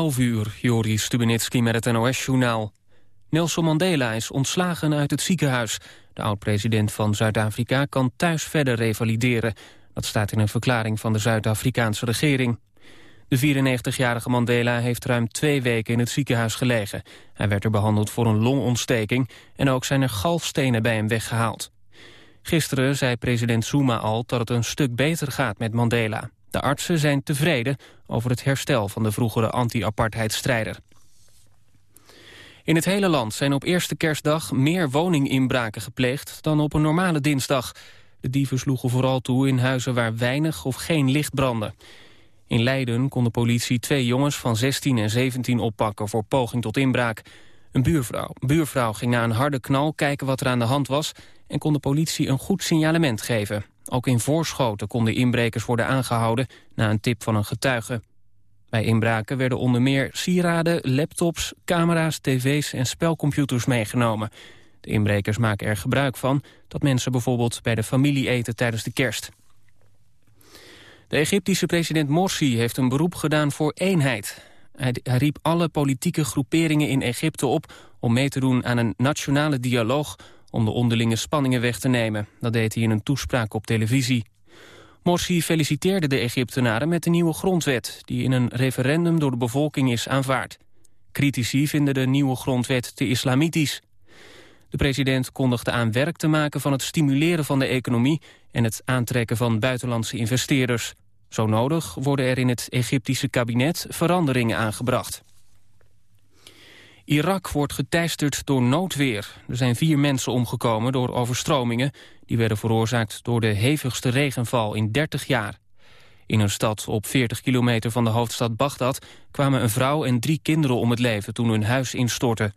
11 uur, Joris Stubenitski met het NOS-journaal. Nelson Mandela is ontslagen uit het ziekenhuis. De oud-president van Zuid-Afrika kan thuis verder revalideren. Dat staat in een verklaring van de Zuid-Afrikaanse regering. De 94-jarige Mandela heeft ruim twee weken in het ziekenhuis gelegen. Hij werd er behandeld voor een longontsteking... en ook zijn er galstenen bij hem weggehaald. Gisteren zei president Zuma al dat het een stuk beter gaat met Mandela. De artsen zijn tevreden over het herstel van de vroegere anti-apartheidstrijder. In het hele land zijn op eerste kerstdag meer woninginbraken gepleegd dan op een normale dinsdag. De dieven sloegen vooral toe in huizen waar weinig of geen licht brandde. In Leiden kon de politie twee jongens van 16 en 17 oppakken voor poging tot inbraak. Een buurvrouw, buurvrouw ging na een harde knal kijken wat er aan de hand was... en kon de politie een goed signalement geven. Ook in Voorschoten konden inbrekers worden aangehouden na een tip van een getuige. Bij inbraken werden onder meer sieraden, laptops, camera's, tv's en spelcomputers meegenomen. De inbrekers maken er gebruik van dat mensen bijvoorbeeld bij de familie eten tijdens de kerst. De Egyptische president Morsi heeft een beroep gedaan voor eenheid. Hij, riep alle politieke groeperingen in Egypte op om mee te doen aan een nationale dialoog om de onderlinge spanningen weg te nemen. Dat deed hij in een toespraak op televisie. Morsi feliciteerde de Egyptenaren met de nieuwe grondwet... die in een referendum door de bevolking is aanvaard. Critici vinden de nieuwe grondwet te islamitisch. De president kondigde aan werk te maken van het stimuleren van de economie... en het aantrekken van buitenlandse investeerders. Zo nodig worden er in het Egyptische kabinet veranderingen aangebracht. Irak wordt geteisterd door noodweer. Er zijn vier mensen omgekomen door overstromingen. Die werden veroorzaakt door de hevigste regenval in 30 jaar. In een stad op 40 kilometer van de hoofdstad Bagdad... kwamen een vrouw en drie kinderen om het leven toen hun huis instortte.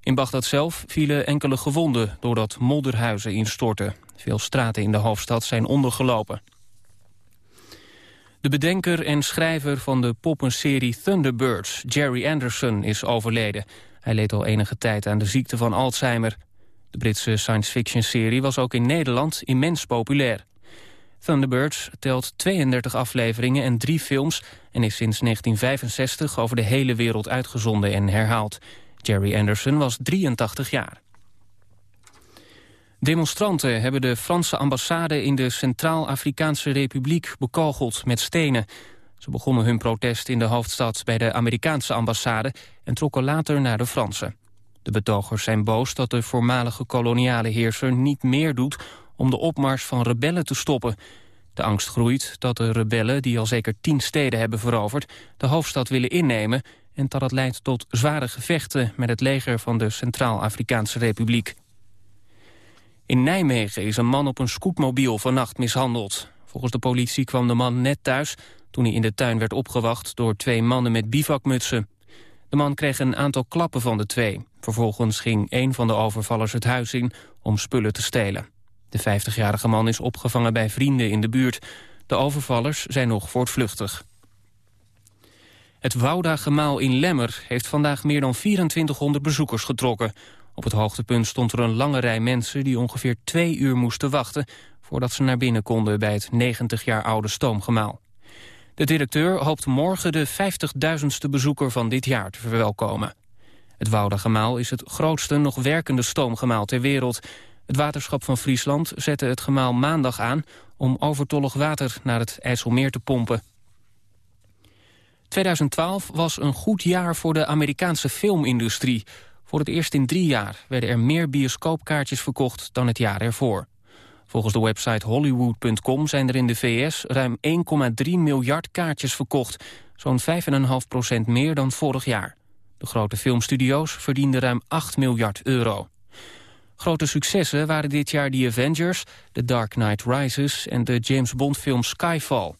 In Bagdad zelf vielen enkele gewonden doordat modderhuizen instortten. Veel straten in de hoofdstad zijn ondergelopen. De bedenker en schrijver van de poppenserie Thunderbirds, Jerry Anderson, is overleden. Hij leed al enige tijd aan de ziekte van Alzheimer. De Britse science-fiction-serie was ook in Nederland immens populair. Thunderbirds telt 32 afleveringen en drie films... en is sinds 1965 over de hele wereld uitgezonden en herhaald. Jerry Anderson was 83 jaar. Demonstranten hebben de Franse ambassade in de Centraal-Afrikaanse Republiek bekogeld met stenen. Ze begonnen hun protest in de hoofdstad bij de Amerikaanse ambassade en trokken later naar de Franse. De betogers zijn boos dat de voormalige koloniale heerser niet meer doet om de opmars van rebellen te stoppen. De angst groeit dat de rebellen, die al zeker tien steden hebben veroverd, de hoofdstad willen innemen en dat het leidt tot zware gevechten met het leger van de Centraal-Afrikaanse Republiek. In Nijmegen is een man op een scootmobiel vannacht mishandeld. Volgens de politie kwam de man net thuis toen hij in de tuin werd opgewacht door twee mannen met bivakmutsen. De man kreeg een aantal klappen van de twee. Vervolgens ging een van de overvallers het huis in om spullen te stelen. De 50-jarige man is opgevangen bij vrienden in de buurt. De overvallers zijn nog voortvluchtig. Het Wouda-gemaal in Lemmer heeft vandaag meer dan 2400 bezoekers getrokken. Op het hoogtepunt stond er een lange rij mensen die ongeveer twee uur moesten wachten... voordat ze naar binnen konden bij het 90 jaar oude stoomgemaal. De directeur hoopt morgen de 50.000ste bezoeker van dit jaar te verwelkomen. Het Wouda-gemaal is het grootste nog werkende stoomgemaal ter wereld. Het waterschap van Friesland zette het gemaal maandag aan... om overtollig water naar het IJsselmeer te pompen. 2012 was een goed jaar voor de Amerikaanse filmindustrie. Voor het eerst in drie jaar werden er meer bioscoopkaartjes verkocht dan het jaar ervoor. Volgens de website Hollywood.com zijn er in de VS ruim 1,3 miljard kaartjes verkocht. Zo'n 5,5% meer dan vorig jaar. De grote filmstudio's verdienden ruim 8 miljard euro. Grote successen waren dit jaar The Avengers, The Dark Knight Rises... en de James Bond film Skyfall.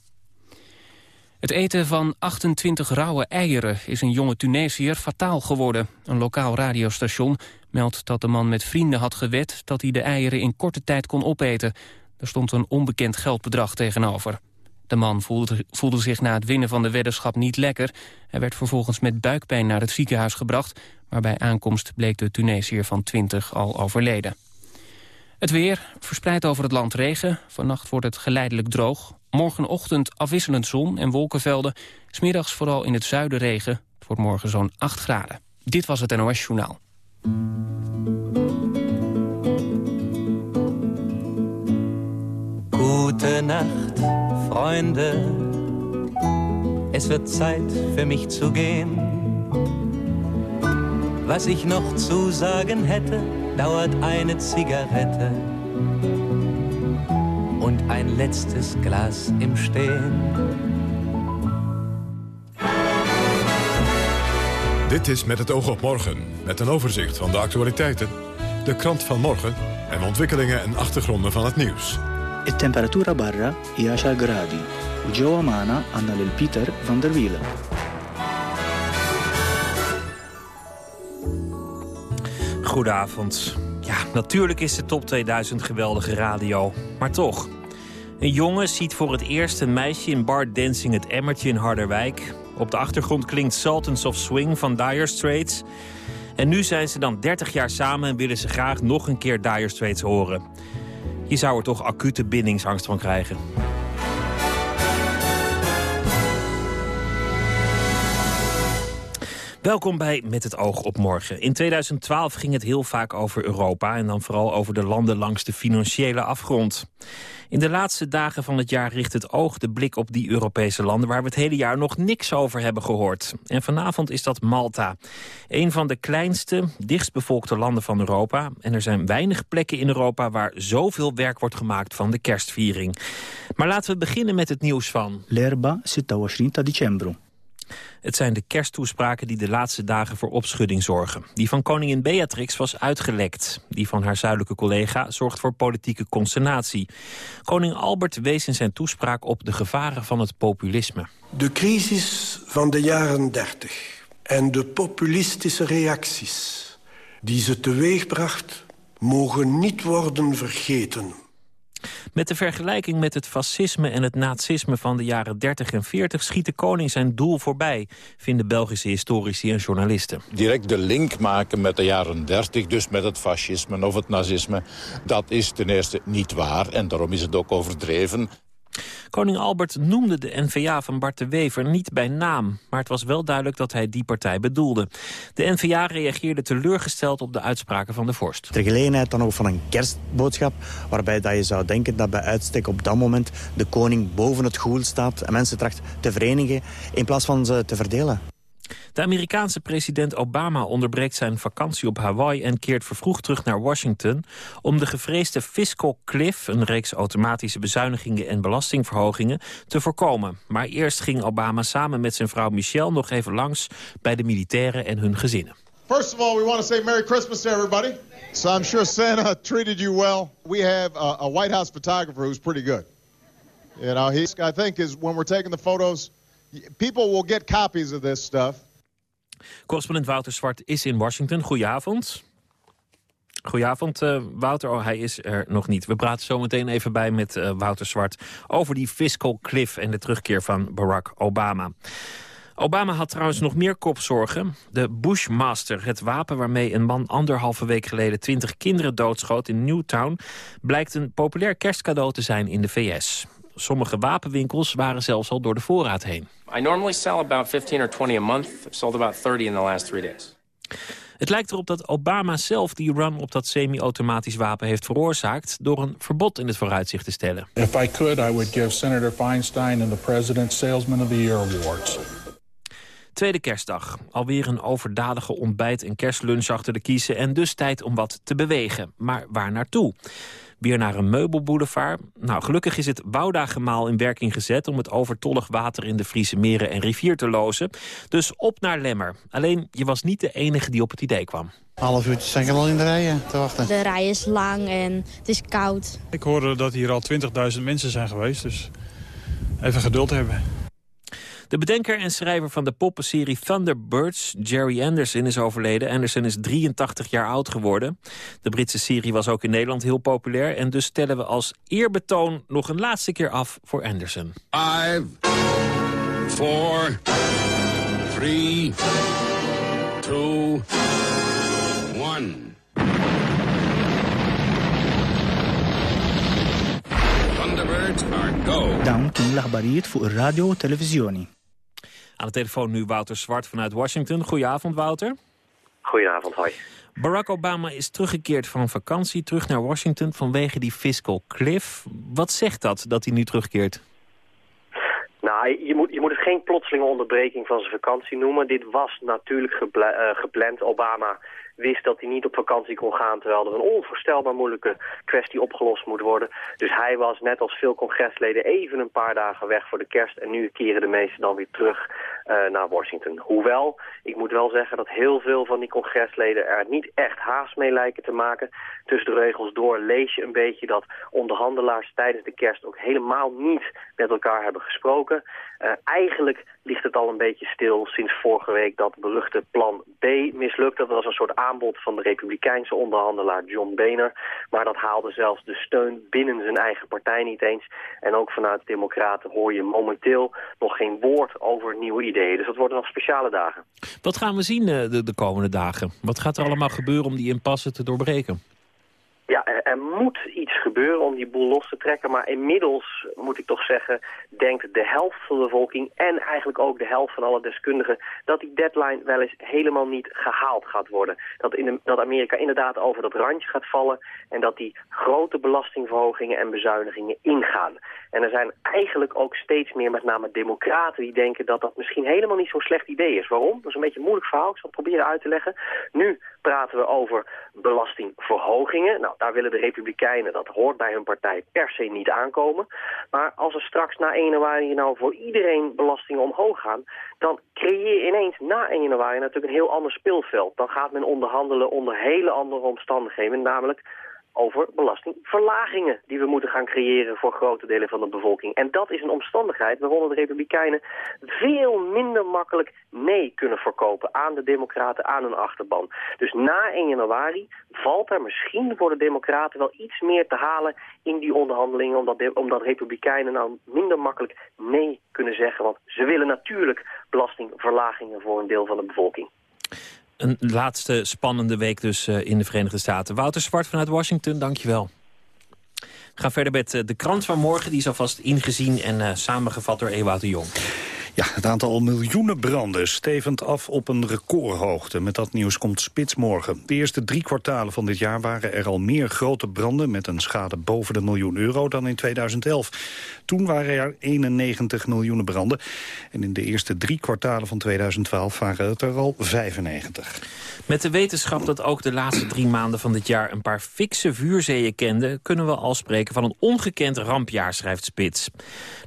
Het eten van 28 rauwe eieren is een jonge Tunesiër fataal geworden. Een lokaal radiostation meldt dat de man met vrienden had gewet... dat hij de eieren in korte tijd kon opeten. Er stond een onbekend geldbedrag tegenover. De man voelde, voelde zich na het winnen van de weddenschap niet lekker. Hij werd vervolgens met buikpijn naar het ziekenhuis gebracht... maar bij aankomst bleek de Tunesiër van 20 al overleden. Het weer, verspreid over het land regen. Vannacht wordt het geleidelijk droog. Morgenochtend afwisselend zon en wolkenvelden. Smiddags vooral in het zuiden regen. Het wordt morgen zo'n 8 graden. Dit was het NOS Journaal. Gute Nacht, Freunde. Es wird Zeit für mich zu gehen. Was ich noch zu sagen hätte, dauert eine Zigarette und ein letztes Glas im Stehen. Dit is Met het oog op morgen, met een overzicht van de actualiteiten, de krant van morgen en ontwikkelingen en achtergronden van het nieuws. التمبراتورة برا هي 10 gradi وجوا معنا عنا للبيتر van der Wielen. Goedenavond. Ja, natuurlijk is de top 2000 geweldige radio. Maar toch. Een jongen ziet voor het eerst een meisje in bar dancing het emmertje in Harderwijk. Op de achtergrond klinkt Sultans of Swing van Dire Straits. En nu zijn ze dan 30 jaar samen en willen ze graag nog een keer Dire Straits horen. Je zou er toch acute bindingsangst van krijgen. Welkom bij Met het oog op morgen. In 2012 ging het heel vaak over Europa... en dan vooral over de landen langs de financiële afgrond. In de laatste dagen van het jaar richt het oog de blik op die Europese landen... waar we het hele jaar nog niks over hebben gehoord. En vanavond is dat Malta. Een van de kleinste, dichtstbevolkte landen van Europa. En er zijn weinig plekken in Europa waar zoveel werk wordt gemaakt van de kerstviering. Maar laten we beginnen met het nieuws van... L'erba 26 dicembro. Het zijn de kersttoespraken die de laatste dagen voor opschudding zorgen. Die van koningin Beatrix was uitgelekt. Die van haar zuidelijke collega zorgt voor politieke consternatie. Koning Albert wees in zijn toespraak op de gevaren van het populisme. De crisis van de jaren 30 en de populistische reacties die ze teweegbracht... mogen niet worden vergeten. Met de vergelijking met het fascisme en het nazisme van de jaren 30 en 40 schiet de koning zijn doel voorbij, vinden Belgische historici en journalisten. Direct de link maken met de jaren 30, dus met het fascisme of het nazisme, dat is ten eerste niet waar en daarom is het ook overdreven. Koning Albert noemde de N-VA van Bart de Wever niet bij naam... maar het was wel duidelijk dat hij die partij bedoelde. De N-VA reageerde teleurgesteld op de uitspraken van de vorst. Ter gelegenheid dan ook van een kerstboodschap... waarbij dat je zou denken dat bij uitstek op dat moment... de koning boven het goel staat en mensen tracht te verenigen... in plaats van ze te verdelen. De Amerikaanse president Obama onderbreekt zijn vakantie op Hawaii... en keert vervroegd terug naar Washington... om de gevreesde fiscal cliff, een reeks automatische bezuinigingen... en belastingverhogingen, te voorkomen. Maar eerst ging Obama samen met zijn vrouw Michelle... nog even langs bij de militairen en hun gezinnen. First of all, we want to say Merry Christmas to everybody. So I'm sure Santa treated you well. We have a, a White House photographer who's pretty good. You know, he's, I think, is when we're taking the photos, people will get copies of this stuff. Correspondent Wouter Zwart is in Washington. Goedenavond. Goedenavond, uh, Wouter. Oh, hij is er nog niet. We praten zo meteen even bij met uh, Wouter Zwart... over die fiscal cliff en de terugkeer van Barack Obama. Obama had trouwens nog meer kopzorgen. De Bushmaster, het wapen waarmee een man anderhalve week geleden... twintig kinderen doodschoot in Newtown... blijkt een populair kerstcadeau te zijn in de VS. Sommige wapenwinkels waren zelfs al door de voorraad heen. I normally sell about 15 or 20 a month. I've sold about 30 in the last three days. Het lijkt erop dat Obama zelf die run op dat semi-automatisch wapen heeft veroorzaakt... door een verbod in het vooruitzicht te stellen. If I could, I would give Senator Feinstein and the President Salesman of the Year Awards. Tweede kerstdag. Alweer een overdadige ontbijt- en kerstlunch achter de kiezen... en dus tijd om wat te bewegen. Maar waar naartoe? Weer naar een meubelboulevard. Nou, gelukkig is het Wouda-gemaal in werking gezet... om het overtollig water in de Friese meren en rivier te lozen. Dus op naar Lemmer. Alleen, je was niet de enige die op het idee kwam. Half uurtje zijn al in de rijen te wachten. De rij is lang en het is koud. Ik hoorde dat hier al 20.000 mensen zijn geweest, dus even geduld hebben. De bedenker en schrijver van de poppenserie Thunderbirds, Jerry Anderson, is overleden. Anderson is 83 jaar oud geworden. De Britse serie was ook in Nederland heel populair. En dus stellen we als eerbetoon nog een laatste keer af voor Anderson. 5, 4, 3, 2, 1. Thunderbirds are go. Dan كان الأخباريات فوق الراديو والتلفزيوني. Aan de telefoon nu Wouter Zwart vanuit Washington. Goedenavond, Wouter. Goedenavond, hoi. Barack Obama is teruggekeerd van vakantie, terug naar Washington vanwege die fiscal cliff. Wat zegt dat, dat hij nu terugkeert? Nou, je moet, je moet het geen plotselinge onderbreking van zijn vakantie noemen. Dit was natuurlijk gepla uh, gepland. Obama wist dat hij niet op vakantie kon gaan... terwijl er een onvoorstelbaar moeilijke kwestie opgelost moet worden. Dus hij was net als veel congresleden even een paar dagen weg voor de kerst... en nu keren de meesten dan weer terug naar Washington. Hoewel, ik moet wel zeggen dat heel veel van die congresleden... er niet echt haast mee lijken te maken. Tussen de regels door lees je een beetje dat onderhandelaars tijdens de kerst... ook helemaal niet met elkaar hebben gesproken. Uh, eigenlijk ligt het al een beetje stil sinds vorige week dat beruchte plan B mislukt. Dat was een soort aanbod van de republikeinse onderhandelaar John Boehner. Maar dat haalde zelfs de steun binnen zijn eigen partij niet eens. En ook vanuit de democraten hoor je momenteel nog geen woord over nieuwe ideeën. Dus dat worden nog speciale dagen. Wat gaan we zien eh, de, de komende dagen? Wat gaat er allemaal gebeuren om die impasse te doorbreken? Ja, er, moet iets gebeuren om die boel los te trekken. Maar inmiddels, moet ik toch zeggen, denkt de helft van de bevolking... en eigenlijk ook de helft van alle deskundigen... dat die deadline wel eens helemaal niet gehaald gaat worden. Dat, in de, dat Amerika inderdaad over dat randje gaat vallen... en dat die grote belastingverhogingen en bezuinigingen ingaan. En er zijn eigenlijk ook steeds meer, met name democraten... die denken dat dat misschien helemaal niet zo'n slecht idee is. Waarom? Dat is een beetje een moeilijk verhaal. Ik zal het proberen uit te leggen. Nu praten we over belastingverhogingen. Nou, daar willen de Republikeinen, dat hoort bij hun partij, per se niet aankomen. Maar als er straks na 1 januari nou voor iedereen belastingen omhoog gaan... dan creëer je ineens na 1 januari natuurlijk een heel ander speelveld. Dan gaat men onderhandelen onder hele andere omstandigheden, namelijk over belastingverlagingen die we moeten gaan creëren voor grote delen van de bevolking. En dat is een omstandigheid waaronder de Republikeinen veel minder makkelijk nee kunnen verkopen aan de Democraten, aan hun achterban. Dus na 1 januari valt er misschien voor de Democraten wel iets meer te halen in die onderhandelingen, omdat, de, omdat Republikeinen nou minder makkelijk nee kunnen zeggen, want ze willen natuurlijk belastingverlagingen voor een deel van de bevolking. Een laatste spannende week dus uh, in de Verenigde Staten. Wouter Zwart vanuit Washington, dankjewel. We gaan verder met uh, de krant van morgen. Die is alvast ingezien en uh, samengevat door Ewout de Jong. Ja, het aantal miljoenen branden stevend af op een recordhoogte. Met dat nieuws komt spits morgen. De eerste drie kwartalen van dit jaar waren er al meer grote branden... met een schade boven de miljoen euro dan in 2011. Toen waren er 91 miljoenen branden. En in de eerste drie kwartalen van 2012 waren het er al 95. Met de wetenschap dat ook de laatste drie maanden van dit jaar... een paar fikse vuurzeeën kenden... kunnen we al spreken van een ongekend rampjaar, schrijft Spits.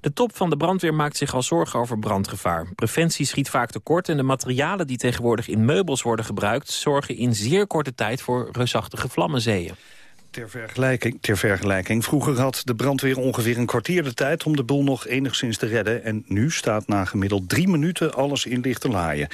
De top van de brandweer maakt zich al zorgen over brandgevaar. Preventie schiet vaak tekort en de materialen die tegenwoordig in meubels worden gebruikt... zorgen in zeer korte tijd voor reusachtige vlammenzeeën. Ter vergelijking, ter vergelijking, vroeger had de brandweer ongeveer een kwartier de tijd om de boel nog enigszins te redden. En nu staat na gemiddeld drie minuten alles in lichte laaien.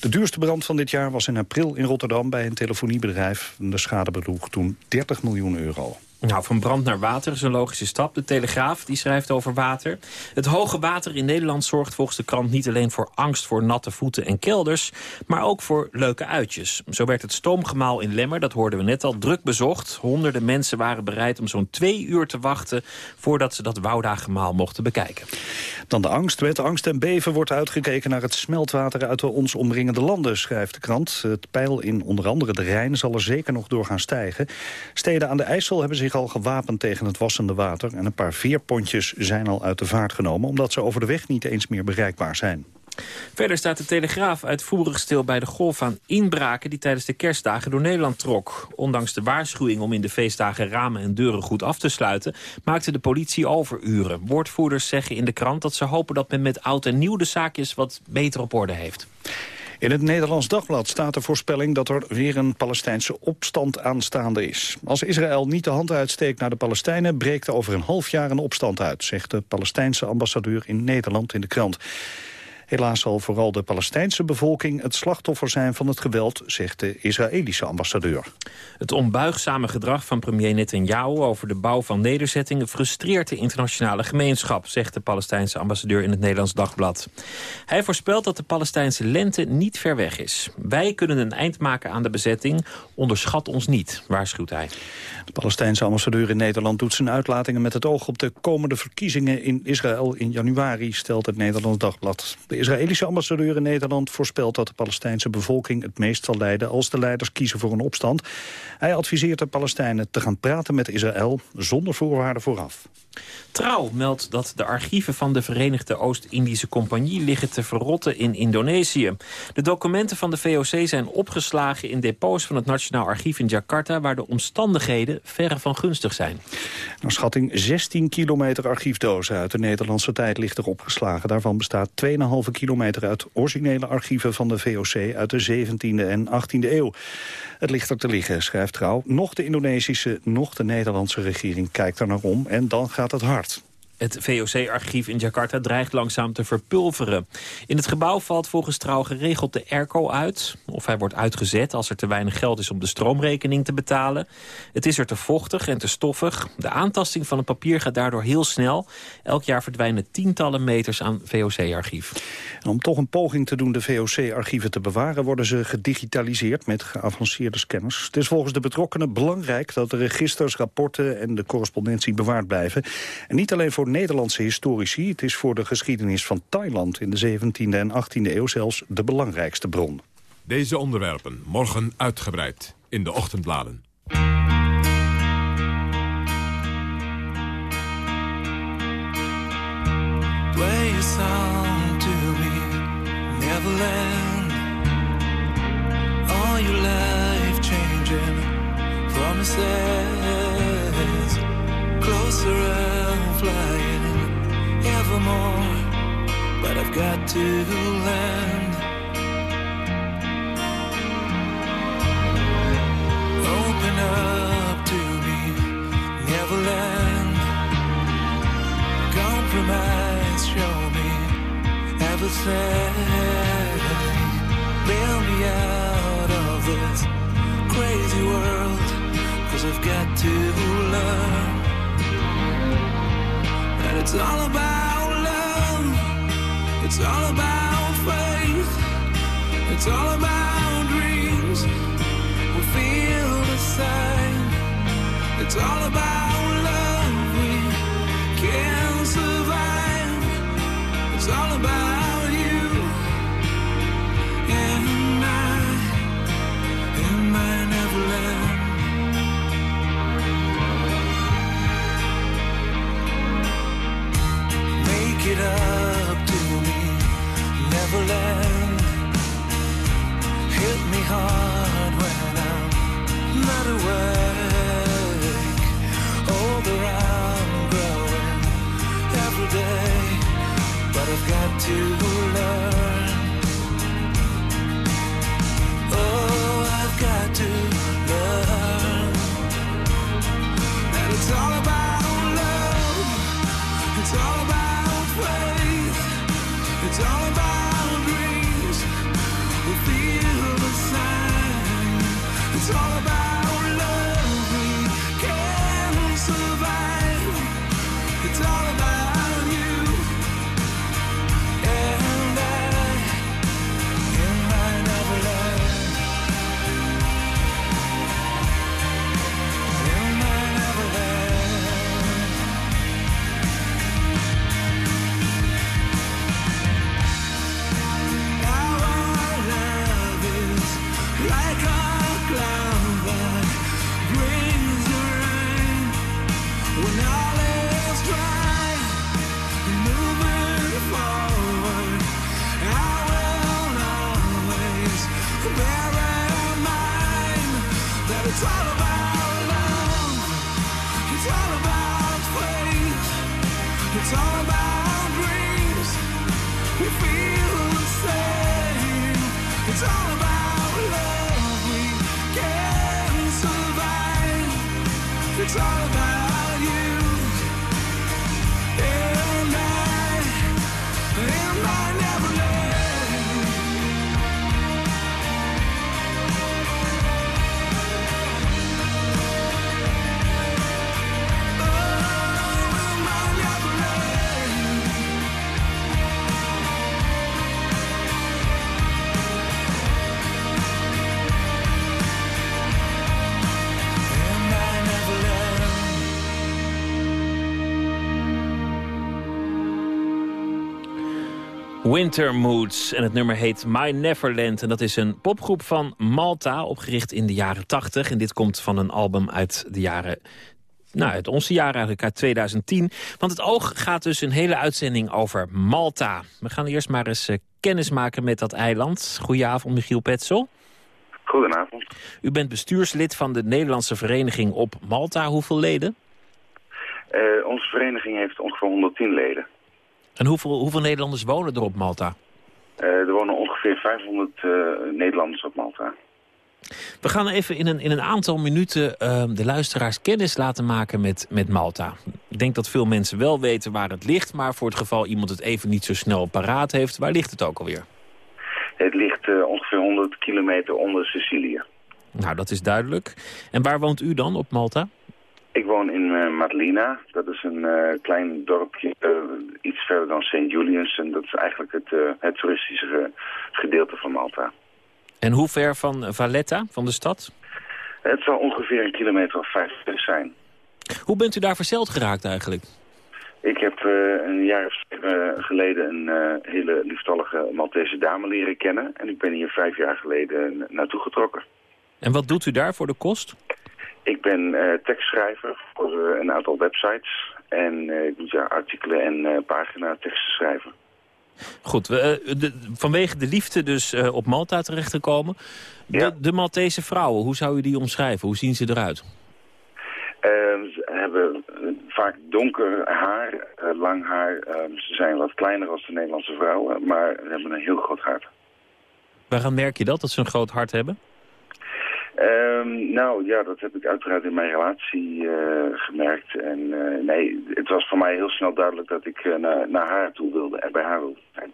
De duurste brand van dit jaar was in april in Rotterdam bij een telefoniebedrijf. De schade bedroeg toen 30 miljoen euro. Nou, van brand naar water is een logische stap. De Telegraaf die schrijft over water. Het hoge water in Nederland zorgt volgens de krant niet alleen voor angst voor natte voeten en kelders, maar ook voor leuke uitjes. Zo werd het stoomgemaal in Lemmer, dat hoorden we net al, druk bezocht. Honderden mensen waren bereid om zo'n twee uur te wachten voordat ze dat Wouda-gemaal mochten bekijken. Dan de angst. Met angst en beven wordt uitgekeken naar het smeltwater uit de ons omringende landen, schrijft de krant. Het peil in onder andere de Rijn zal er zeker nog door gaan stijgen. Steden aan de IJssel hebben zich al gewapend tegen het wassende water... en een paar veerpontjes zijn al uit de vaart genomen... omdat ze over de weg niet eens meer bereikbaar zijn. Verder staat de Telegraaf uitvoerig stil bij de golf aan inbraken... die tijdens de kerstdagen door Nederland trok. Ondanks de waarschuwing om in de feestdagen ramen en deuren goed af te sluiten... maakte de politie overuren. Woordvoerders zeggen in de krant dat ze hopen dat men met oud en nieuw... de zaakjes wat beter op orde heeft. In het Nederlands Dagblad staat de voorspelling dat er weer een Palestijnse opstand aanstaande is. Als Israël niet de hand uitsteekt naar de Palestijnen... breekt er over een half jaar een opstand uit, zegt de Palestijnse ambassadeur in Nederland in de krant. Helaas zal vooral de Palestijnse bevolking het slachtoffer zijn van het geweld, zegt de Israëlische ambassadeur. Het onbuigzame gedrag van premier Netanyahu over de bouw van nederzettingen frustreert de internationale gemeenschap, zegt de Palestijnse ambassadeur in het Nederlands Dagblad. Hij voorspelt dat de Palestijnse lente niet ver weg is. Wij kunnen een eind maken aan de bezetting, onderschat ons niet, waarschuwt hij. De Palestijnse ambassadeur in Nederland doet zijn uitlatingen met het oog op de komende verkiezingen in Israël in januari, stelt het Nederlands Dagblad. De Israëlische ambassadeur in Nederland voorspelt dat de Palestijnse bevolking het meest zal lijden als de leiders kiezen voor een opstand. Hij adviseert de Palestijnen te gaan praten met Israël zonder voorwaarden vooraf. Trouw meldt dat de archieven van de Verenigde Oost-Indische Compagnie liggen te verrotten in Indonesië. De documenten van de VOC zijn opgeslagen in depots van het Nationaal Archief in Jakarta, waar de omstandigheden verre van gunstig zijn. Naar schatting 16 kilometer archiefdozen uit de Nederlandse tijd ligt er opgeslagen. Daarvan bestaat 2,5 kilometer uit originele archieven van de VOC uit de 17e en 18e eeuw. Het ligt er te liggen, schrijft Trouw. Nog de Indonesische, nog de Nederlandse regering kijkt er naar om en dan gaat het hard. Het VOC-archief in Jakarta dreigt langzaam te verpulveren. In het gebouw valt volgens Trouw geregeld de airco uit. Of hij wordt uitgezet als er te weinig geld is om de stroomrekening te betalen. Het is er te vochtig en te stoffig. De aantasting van het papier gaat daardoor heel snel. Elk jaar verdwijnen tientallen meters aan VOC-archief. Om toch een poging te doen de VOC-archieven te bewaren... worden ze gedigitaliseerd met geavanceerde scanners. Het is volgens de betrokkenen belangrijk dat de registers, rapporten... en de correspondentie bewaard blijven. En niet alleen voor Nederlandse historici. Het is voor de geschiedenis van Thailand in de 17e en 18e eeuw zelfs de belangrijkste bron. Deze onderwerpen morgen uitgebreid in de ochtendbladen. Neverland. All your life changing promises, closer and flying evermore. But I've got to land. Open up to me, Neverland. Compromise, show me everything. I've got to learn. And it's all about love, it's all about faith, it's all about dreams. We feel the same, it's all about love. We can survive, it's all about day, but I've got to learn. Winter Moods. En het nummer heet My Neverland. En dat is een popgroep van Malta, opgericht in de jaren 80. En dit komt van een album uit de jaren... Nou, uit onze jaren eigenlijk, uit 2010. Want het oog gaat dus een hele uitzending over Malta. We gaan eerst maar eens uh, kennis maken met dat eiland. Goedenavond, Michiel Petzel. Goedenavond. U bent bestuurslid van de Nederlandse Vereniging op Malta. Hoeveel leden? Uh, onze vereniging heeft ongeveer 110 leden. En hoeveel, hoeveel Nederlanders wonen er op Malta? Uh, er wonen ongeveer 500 uh, Nederlanders op Malta. We gaan even in een, in een aantal minuten uh, de luisteraars kennis laten maken met, met Malta. Ik denk dat veel mensen wel weten waar het ligt... maar voor het geval iemand het even niet zo snel paraat heeft... waar ligt het ook alweer? Het ligt uh, ongeveer 100 kilometer onder Sicilië. Nou, dat is duidelijk. En waar woont u dan op Malta? Ik woon in uh, Madlina. Dat is een uh, klein dorpje uh, iets verder dan St. Julius. En dat is eigenlijk het, het toeristische gedeelte van Malta. En hoe ver van Valletta, van de stad? Het zal ongeveer een kilometer of vijftig zijn. Hoe bent u daar verzeld geraakt eigenlijk? Ik heb een jaar of geleden een hele lieftallige Maltese dame leren kennen. En ik ben hier vijf jaar geleden naartoe getrokken. En wat doet u daar voor de kost? Ik ben uh, tekstschrijver voor uh, een aantal websites. En ik moet ja, artikelen en pagina teksten schrijven. Goed, we, de, vanwege de liefde dus op Malta terechtgekomen. De, ja. de Maltese vrouwen, hoe zou u die omschrijven? Hoe zien ze eruit? ze hebben vaak donker haar, lang haar. ze zijn wat kleiner als de Nederlandse vrouwen, maar hebben een heel groot hart. Waaraan merk je dat, dat ze een groot hart hebben? Um, nou ja, dat heb ik uiteraard in mijn relatie uh, gemerkt. En uh, nee, het was voor mij heel snel duidelijk dat ik uh, naar, naar haar toe wilde en bij haar wilde zijn.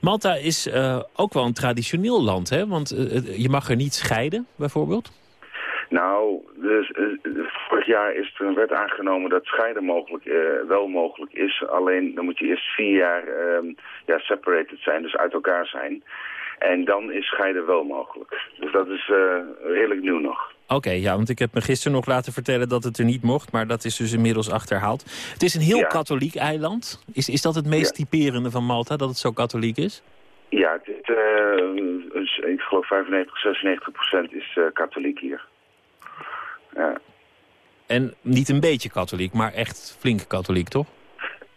Malta is ook wel een traditioneel land, hè? Want je mag er niet scheiden, bijvoorbeeld? Nou, dus, vorig jaar is er een wet aangenomen dat scheiden mogelijk, wel mogelijk is. Alleen dan moet je eerst vier jaar ja, separated zijn, dus uit elkaar zijn. En dan is scheiden wel mogelijk. Dus dat is uh, redelijk nieuw nog. Oké, okay, ja, want ik heb me gisteren nog laten vertellen dat het er niet mocht. Maar dat is dus inmiddels achterhaald. Het is een heel ja. katholiek eiland. Is, is dat het meest ja. typerende van Malta, dat het zo katholiek is? Ja, het, uh, ik geloof 95, 96 procent is uh, katholiek hier. Ja. En niet een beetje katholiek, maar echt flink katholiek, toch?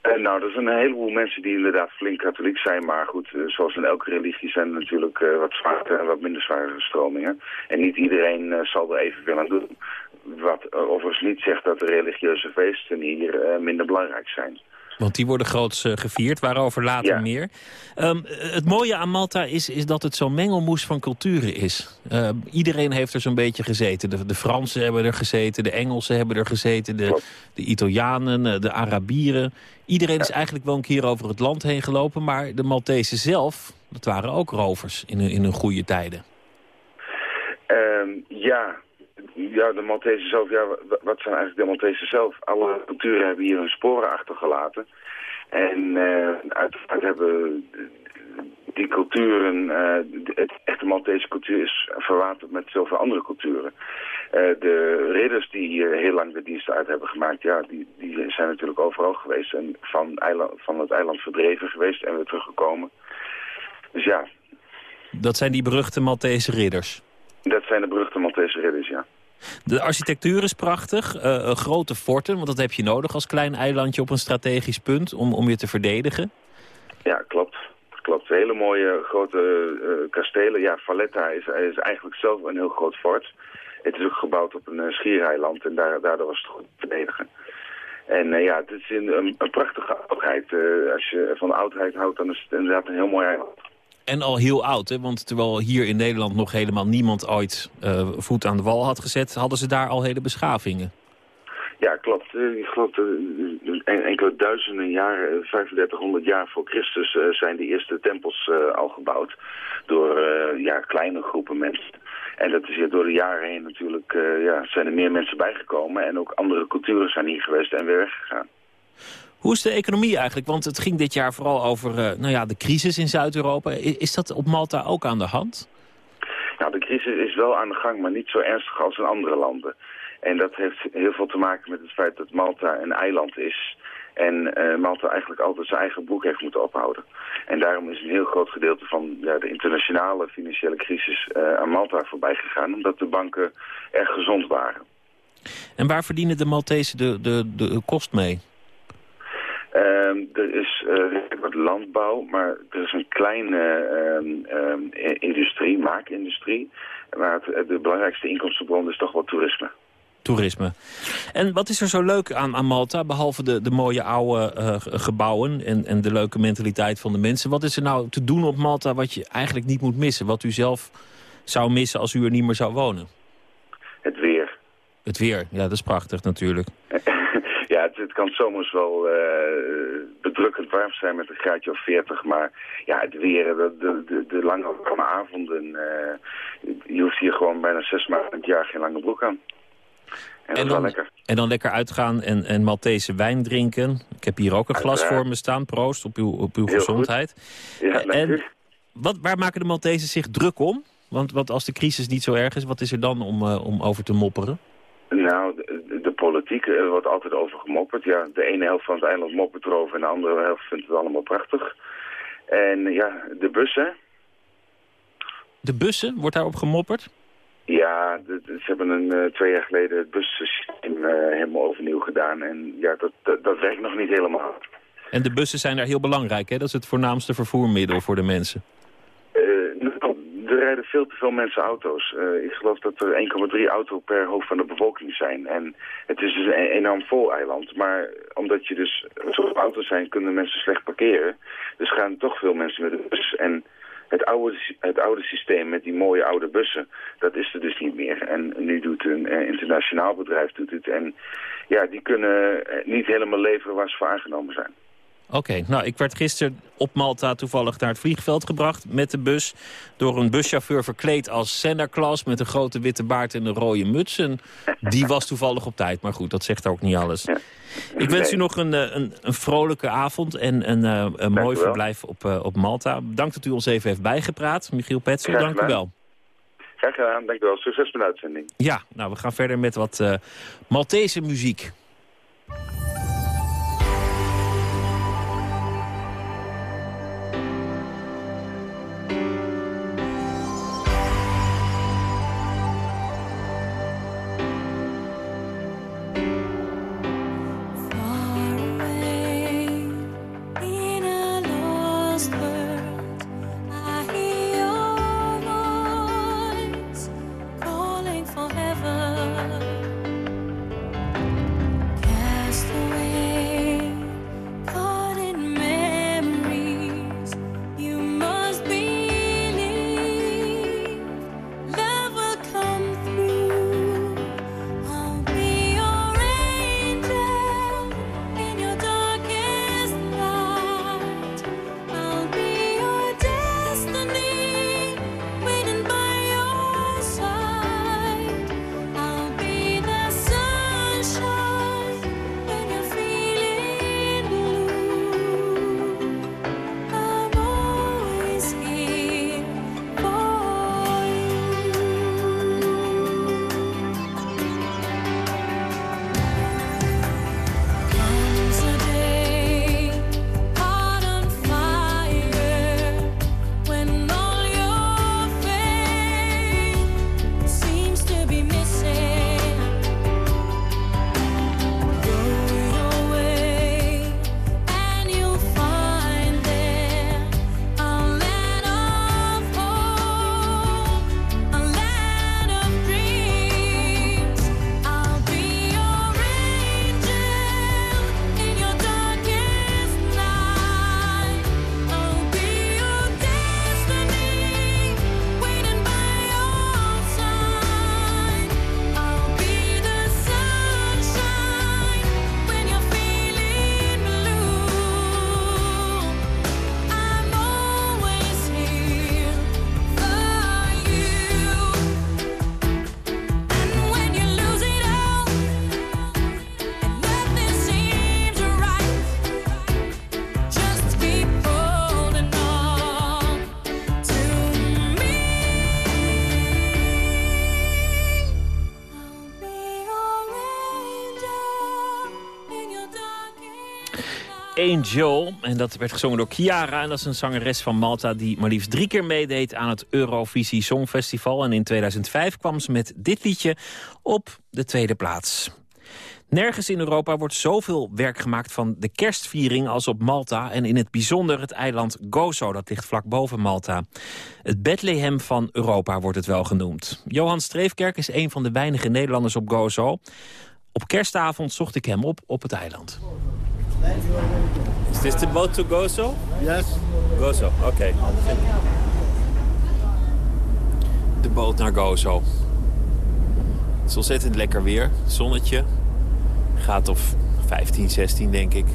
Uh, nou, er zijn een heleboel mensen die inderdaad flink katholiek zijn. Maar goed, uh, zoals in elke religie zijn er natuurlijk uh, wat zware en wat minder zware stromingen. En niet iedereen zal er evenveel aan doen. Wat overigens niet zegt dat de religieuze feesten hier minder belangrijk zijn. Want die worden groots gevierd, waarover later ja. meer. Um, het mooie aan Malta is, is dat het zo'n mengelmoes van culturen is. Uh, iedereen heeft er zo'n beetje gezeten. De, de, Fransen hebben er gezeten, de Engelsen hebben er gezeten... de, de Italianen, de Arabieren. Iedereen is eigenlijk wel een keer over het land heen gelopen... maar de Maltezen zelf, dat waren ook rovers in, in hun goede tijden. Um, ja, ja, de Maltezen zelf, ja, wat zijn eigenlijk de Maltezen zelf? Alle culturen hebben hier hun sporen achtergelaten. En uh, uiteraard hebben die culturen, uh, het echte Maltese cultuur is verwaterd met zoveel andere culturen. Uh, de ridders die hier heel lang de dienst uit hebben gemaakt, ja, die, die zijn natuurlijk overal geweest. En van, eiland, van het eiland verdreven geweest en weer teruggekomen. Dus ja. Dat zijn die beruchte Maltese ridders? Dat zijn de beruchte Maltese ridders, ja. De architectuur is prachtig. Uh, grote forten, want dat heb je nodig als klein eilandje op een strategisch punt om, om je te verdedigen. Ja, klopt. Klopt. Hele mooie grote uh, kastelen. Ja, Valletta is, is eigenlijk zelf een heel groot fort. Het is ook gebouwd op een uh, schiereiland en daar, daardoor was het goed te verdedigen. En ja, het is een, een, prachtige oudheid. als je van oudheid houdt, dan is het inderdaad een heel mooi eiland. En al heel oud, hè? want terwijl hier in Nederland nog helemaal niemand ooit uh, voet aan de wal had gezet... hadden ze daar al hele beschavingen. Ja, klopt. Geloof uh, enkele duizenden jaren, 3500 jaar voor Christus... Zijn de eerste tempels al gebouwd door ja, kleine groepen mensen. En dat is hier door de jaren heen natuurlijk, ja, zijn er meer mensen bijgekomen... en ook andere culturen zijn hier geweest en weer weggegaan. Hoe is de economie eigenlijk? Want het ging dit jaar vooral over uh, nou ja, de crisis in Zuid-Europa. Is, dat op Malta ook aan de hand? Nou, de crisis is wel aan de gang, maar niet zo ernstig als in andere landen. En dat heeft heel veel te maken met het feit dat Malta een eiland is. En eh, Malta eigenlijk altijd zijn eigen boek heeft moeten ophouden. En daarom is een heel groot gedeelte van ja, de internationale financiële crisis uh, aan Malta voorbij gegaan. Omdat de banken erg gezond waren. En waar verdienen de Maltese de, de, de kost mee? Uh, er is uh, wat landbouw, maar er is een kleine uh, industrie, maakindustrie. Maar het, de belangrijkste inkomstenbron is toch wel toerisme. Toerisme. En wat is er zo leuk aan, aan Malta, behalve de, de mooie oude uh, gebouwen en, en de leuke mentaliteit van de mensen? Wat is er nou te doen op Malta wat je eigenlijk niet moet missen? Wat u zelf zou missen als u er niet meer zou wonen? Het weer. Het weer, ja, dat is prachtig natuurlijk. het, kan zomers wel uh, bedrukkend warm zijn met een graadje of 40. Maar ja, het weer, de, de, de, lange warme avonden. Uh, je hoeft hier gewoon bijna zes maanden in het jaar geen lange broek aan. En, en, dan, lekker. en dan lekker uitgaan en, en Maltese wijn drinken. Ik heb hier ook een glas voor me staan. Proost op uw, op uw gezondheid. Ja, en wat, waar maken de Maltese zich druk om? Want, want als de crisis niet zo erg is, wat is er dan om, uh, om over te mopperen? Nou, politiek er wordt altijd over gemopperd. Ja, de ene helft van het eiland moppert erover en de andere helft vindt het allemaal prachtig. En ja, de bussen. De bussen? Wordt daarop gemopperd? Ja, ze hebben een, uh, twee jaar geleden het bussysteem uh, helemaal overnieuw gedaan. En ja, dat, dat, dat, werkt nog niet helemaal. En de bussen zijn daar heel belangrijk, hè? Dat is het voornaamste vervoermiddel voor de mensen. Rijden veel te veel mensen auto's. Uh, ik geloof dat er 1,3 auto per hoofd van de bevolking zijn. En het is dus een enorm vol eiland. Maar omdat je dus zoveel auto's zijn, kunnen mensen slecht parkeren. Dus gaan toch veel mensen met de bus. En het oude, het oude systeem met die mooie oude bussen, dat is er dus niet meer. En nu doet een uh, internationaal bedrijf doet het. En ja, die kunnen niet helemaal leveren waar ze voor aangenomen zijn. Oké, okay, nou ik werd gisteren op Malta toevallig naar het vliegveld gebracht met de bus. Door een buschauffeur verkleed als Santa Claus met een grote witte baard en een rode muts. En die was toevallig op tijd, maar goed, dat zegt ook niet alles. Ja. Ik wens u nog een, een, een vrolijke avond en een, een, een mooi verblijf op, uh, op Malta. Bedankt dat u ons even heeft bijgepraat. Michiel Petzel, dank u wel. Graag gedaan, dank u wel. Succes met de uitzending. Ja, nou we gaan verder met wat uh, Maltese muziek. Angel. En dat werd gezongen door Chiara. En dat is een zangeres van Malta die maar liefst drie keer meedeed aan het Eurovisie Songfestival. En in 2005 kwam ze met dit liedje op de tweede plaats. Nergens in Europa wordt zoveel werk gemaakt van de kerstviering als op Malta... en in het bijzonder het eiland Gozo, dat ligt vlak boven Malta. Het Bethlehem van Europa wordt het wel genoemd. Johan Streefkerk is een van de weinige Nederlanders op Gozo. Op kerstavond zocht ik hem op op het eiland. Is this the boat to Gozo? Yes. Gozo, oké. De boot naar Gozo. Het is ontzettend lekker weer. Zonnetje. Gaat of 15, 16 denk ik.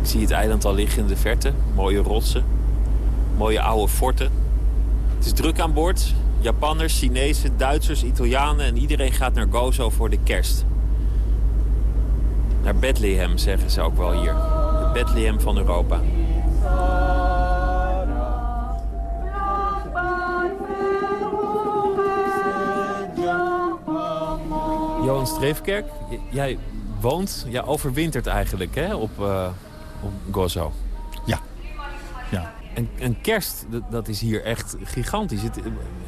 Ik zie het eiland al liggen in de verte. Mooie rotsen. Mooie oude forten. Het is druk aan boord. Japanners, Chinezen, Duitsers, Italianen en iedereen gaat naar Gozo voor de kerst. Naar Bethlehem, zeggen ze ook wel hier. Het Bethlehem van Europa. Johan Streefkerk, jij woont, ja, overwintert eigenlijk hè, op, eh op Gozo. Ja. ja. En, en kerst, dat, dat is hier echt gigantisch. Het,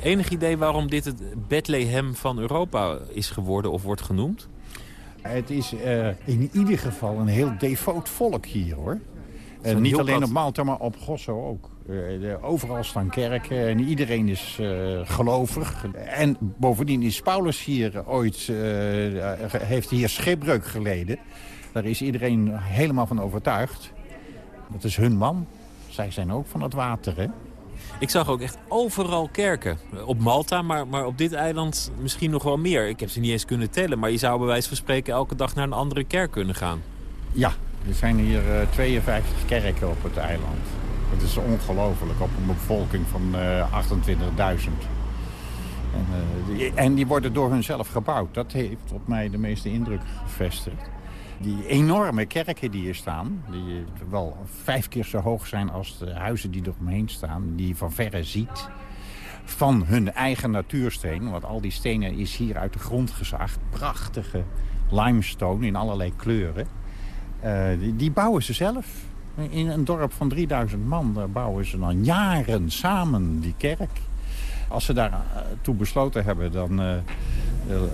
enig idee waarom dit het Bethlehem van Europa is geworden of wordt genoemd? Het is eh, in ieder geval een heel devoot volk hier, hoor. En niet alleen op Malta, maar op Gosso ook. Eh, overal staan kerken en iedereen is gelovig. En bovendien is Paulus hier ooit, heeft hier schipbreuk geleden. Daar is iedereen helemaal van overtuigd. Dat is hun man. Zij zijn ook van het water, hè? Ik zag ook echt overal kerken. Op Malta, maar, maar op dit eiland misschien nog wel meer. Ik heb ze niet eens kunnen tellen, maar je zou bij wijze van spreken elke dag naar een andere kerk kunnen gaan. Ja, er zijn hier eh, 52 kerken op het eiland. Dat is ongelooflijk, op een bevolking van eh 28.000. En, eh, en die worden door hunzelf gebouwd. Dat heeft op mij de meeste indruk gevestigd. Die enorme kerken die hier staan, die wel vijf keer zo hoog zijn als de huizen die eromheen staan, die je van verre ziet, van hun eigen natuursteen. Want al die stenen is hier uit de grond gezaagd. Prachtige limestone in allerlei kleuren. Eh, die, die bouwen ze zelf. In een dorp van 3000 man daar bouwen ze dan jaren samen die kerk. Als ze daar eh, besloten hebben, dan eh, eh,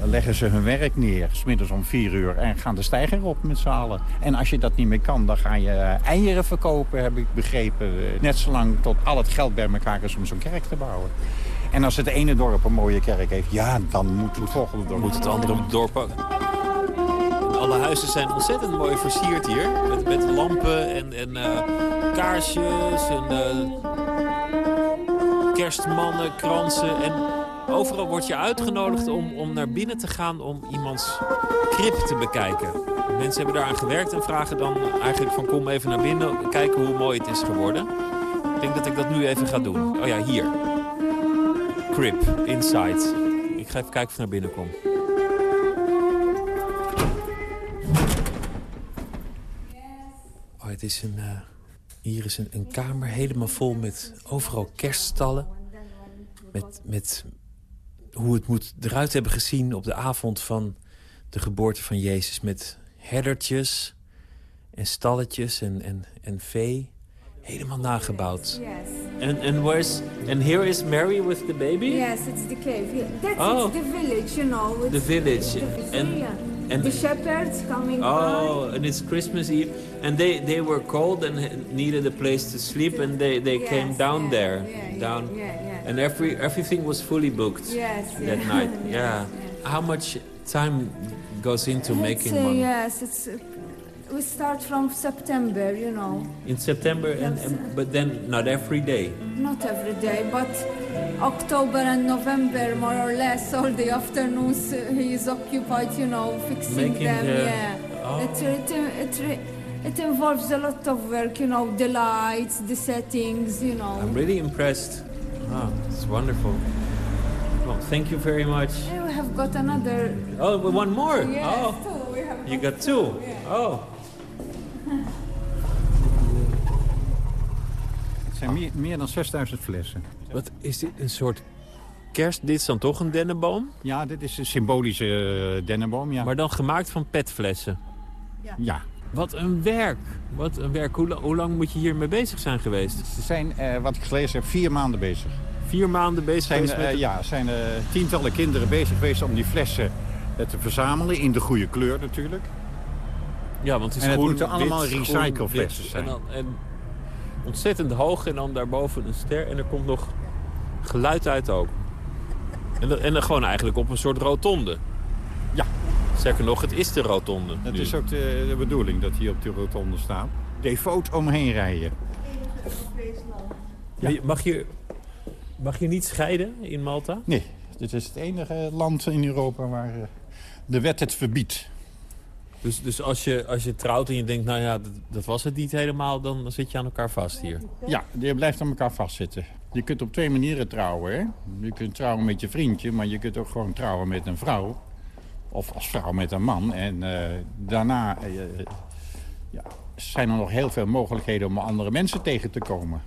leggen ze hun werk neer. Smiddags om vier uur en gaan de steiger op met z'n allen. En als je dat niet meer kan, dan ga je eieren verkopen, heb ik begrepen. Net zolang tot al het geld bij elkaar is om zo'n kerk te bouwen. En als het ene dorp een mooie kerk heeft, ja, dan moet het volgende dorp. Moet het andere dorp ook. Alle huizen zijn ontzettend mooi versierd hier. Met, lampen en, en kaarsjes en kerstmannen, kransen. En overal word je uitgenodigd om, om naar binnen te gaan om iemands krib te bekijken. Mensen hebben daaraan gewerkt en vragen dan eigenlijk van kom even naar binnen, kijken hoe mooi het is geworden. Ik denk dat ik dat nu even ga doen. Oh ja, hier. Crib, inside. Ik ga even kijken of ik naar binnen kom. Oh, het is een, eh, hier is een, een kamer helemaal vol met overal kerststallen. Met, met hoe het moet eruit hebben gezien op de avond van de geboorte van Jezus. Met herdertjes en stalletjes en, en, en vee. Helemaal nagebouwd. Yes. And, and, where's, and here is Mary with the baby? Yes, it's the cave. That's Oh. it's the village, you know. It's The village. The, And- yeah. And- the shepherds coming Oh, by. and it's Christmas Eve. And they, they were cold and needed a place to sleep, and they, they Yes, came down yeah, there. yeah, down. yeah, yeah. And every, everything was fully booked Yes, that night. Yeah. How much time goes into It's, making uh, one? yes, it's. We start from September, you know. In September, and, and, but then not every day. Not every day, but October and November, more or less, all the afternoons uh, he is occupied, you know, fixing Making them. the- yeah, Oh. it, it, it, it, involves a lot of work, you know, the lights, the settings, you know. I'm really impressed. Ah, it's wonderful. Well, thank you very much. And we have got another. Oh, one more. Yes, oh, two. We have you got two. Oh. Het zijn meer, meer dan 6000 flessen. Wat is dit? Een soort kerst? Dit is dan toch een dennenboom? Ja, dit is een symbolische eh, dennenboom, ja. Maar dan gemaakt van petflessen. Ja, Wat een werk. Wat een werk. Hoe, la- hoe lang moet je hiermee bezig zijn geweest? Ze zijn, eh, wat ik gelezen heb, vier maanden bezig. Vier maanden bezig zijn, geweest met eh, Ja, zijn eh, tientallen kinderen bezig geweest om die flessen te verzamelen. In de goede kleur natuurlijk. Ja, want het is en het groen, moeten allemaal recycleflessen zijn. En, dan, en ontzettend hoog en dan daarboven een ster. En er komt nog geluid uit ook. En, dan- en dan gewoon eigenlijk op een soort rotonde. Ja. Sterker nog, het is de rotonde. Nu. is ook de, de bedoeling dat hij op die rotonde staat. Devoot omheen rijden. Je- Mag, je, mag je niet scheiden in Malta? Nee, dit is het enige land in Europa waar eh, de wet het verbiedt. Dus, dus als, je, als je trouwt en je denkt, nou ja, dat, was het niet helemaal... Dan, dan zit je aan elkaar vast hier. Ja, je blijft aan elkaar vastzitten. Je kunt op twee manieren trouwen. Hè? Je kunt trouwen met je vriendje, maar je kunt ook gewoon trouwen met een vrouw. Of als vrouw met een man. En eh, daarna eh, ja, zijn er nog heel veel mogelijkheden om andere mensen tegen te komen.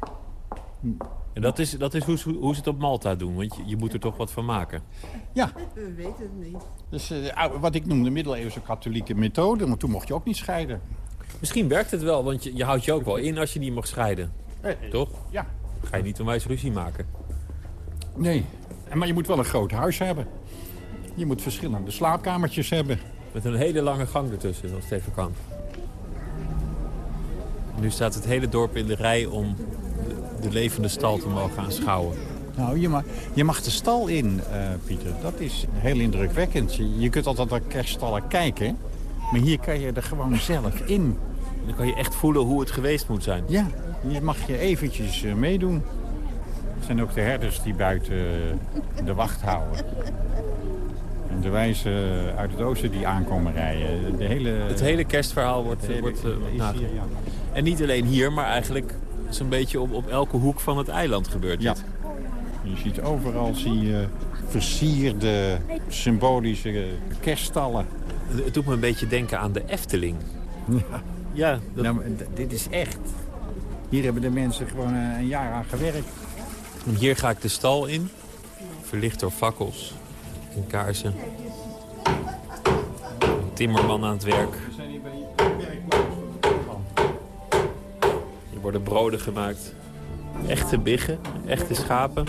En dat is, dat is hoe, ze- hoe ze het op Malta doen, want je, je moet er toch wat van maken. Ja. We weten het niet. Dus eh, wat ik noem de middeleeuwse katholieke methode, want toen mocht je ook niet scheiden. Misschien werkt het wel, want je, je houdt je ook wel in als je niet mag scheiden. Toch? Ja. Ga je niet onwijs ruzie maken. Nee, En- maar je moet wel een groot huis hebben. Je moet verschillende slaapkamertjes hebben. Met een hele lange gang ertussen, als het even kan. Nu staat het hele dorp in de rij om de, de levende stal te mogen aanschouwen. Nou, je mag, je mag de stal in, eh, Pieter. Dat is heel indrukwekkend. Je, je kunt altijd naar kerststallen kijken. Maar hier kan je er gewoon zelf in. Dan kan je echt voelen hoe het geweest moet zijn. Ja, hier mag je eventjes eh, meedoen. Het zijn ook de herders die buiten eh, de wacht houden. En de wijzen uit het oosten die aankomen rijden. De hele, Het hele kerstverhaal wordt, hele- wordt is hier, ja. En niet alleen hier, maar eigenlijk zo'n beetje op, op elke hoek van het eiland gebeurt Ja. dit. Je ziet overal zie je versierde, symbolische kerststallen. Het doet me een beetje denken aan de Efteling. Ja, Ja, dat... Nou, dit is echt. Hier hebben de mensen gewoon een jaar aan gewerkt. En Hier ga ik de stal in, verlicht door fakkels en kaarsen. Een timmerman aan het werk. Worden broden gemaakt. Echte biggen, echte schapen,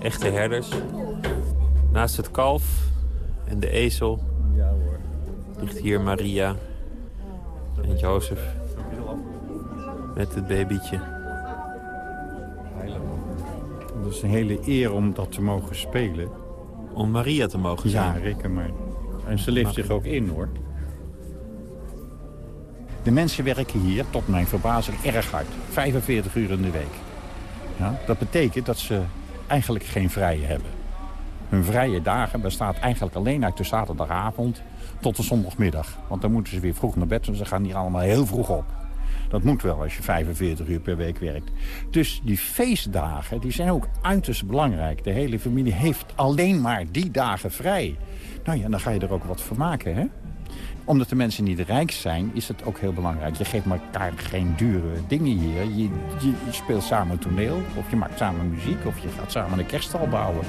echte herders. Naast het kalf en de ezel Ja ligt hier Maria en Jozef met het babytje. Dat is een hele eer om dat te mogen spelen. Om Maria te mogen Ja, zijn. reken maar. En ze leeft zich ook in, hoor. De mensen werken hier, tot mijn verbazing, erg hard. 45 uur in de week. Ja, dat betekent dat ze eigenlijk geen vrije hebben. Hun vrije dagen bestaat eigenlijk alleen uit de zaterdagavond tot de zondagmiddag. Want dan moeten ze weer vroeg naar bed, want ze gaan hier allemaal heel vroeg op. Dat moet wel als je 45 uur per week werkt. Dus die feestdagen die zijn ook uiterst belangrijk. De hele familie heeft alleen maar die dagen vrij. Nou ja, dan ga je er ook wat van maken, hè? Omdat de mensen niet rijk zijn, is het ook heel belangrijk. Je geeft elkaar geen dure dingen hier. Je, je, je speelt samen toneel, of je maakt samen muziek... of je gaat samen een kerststal bouwen.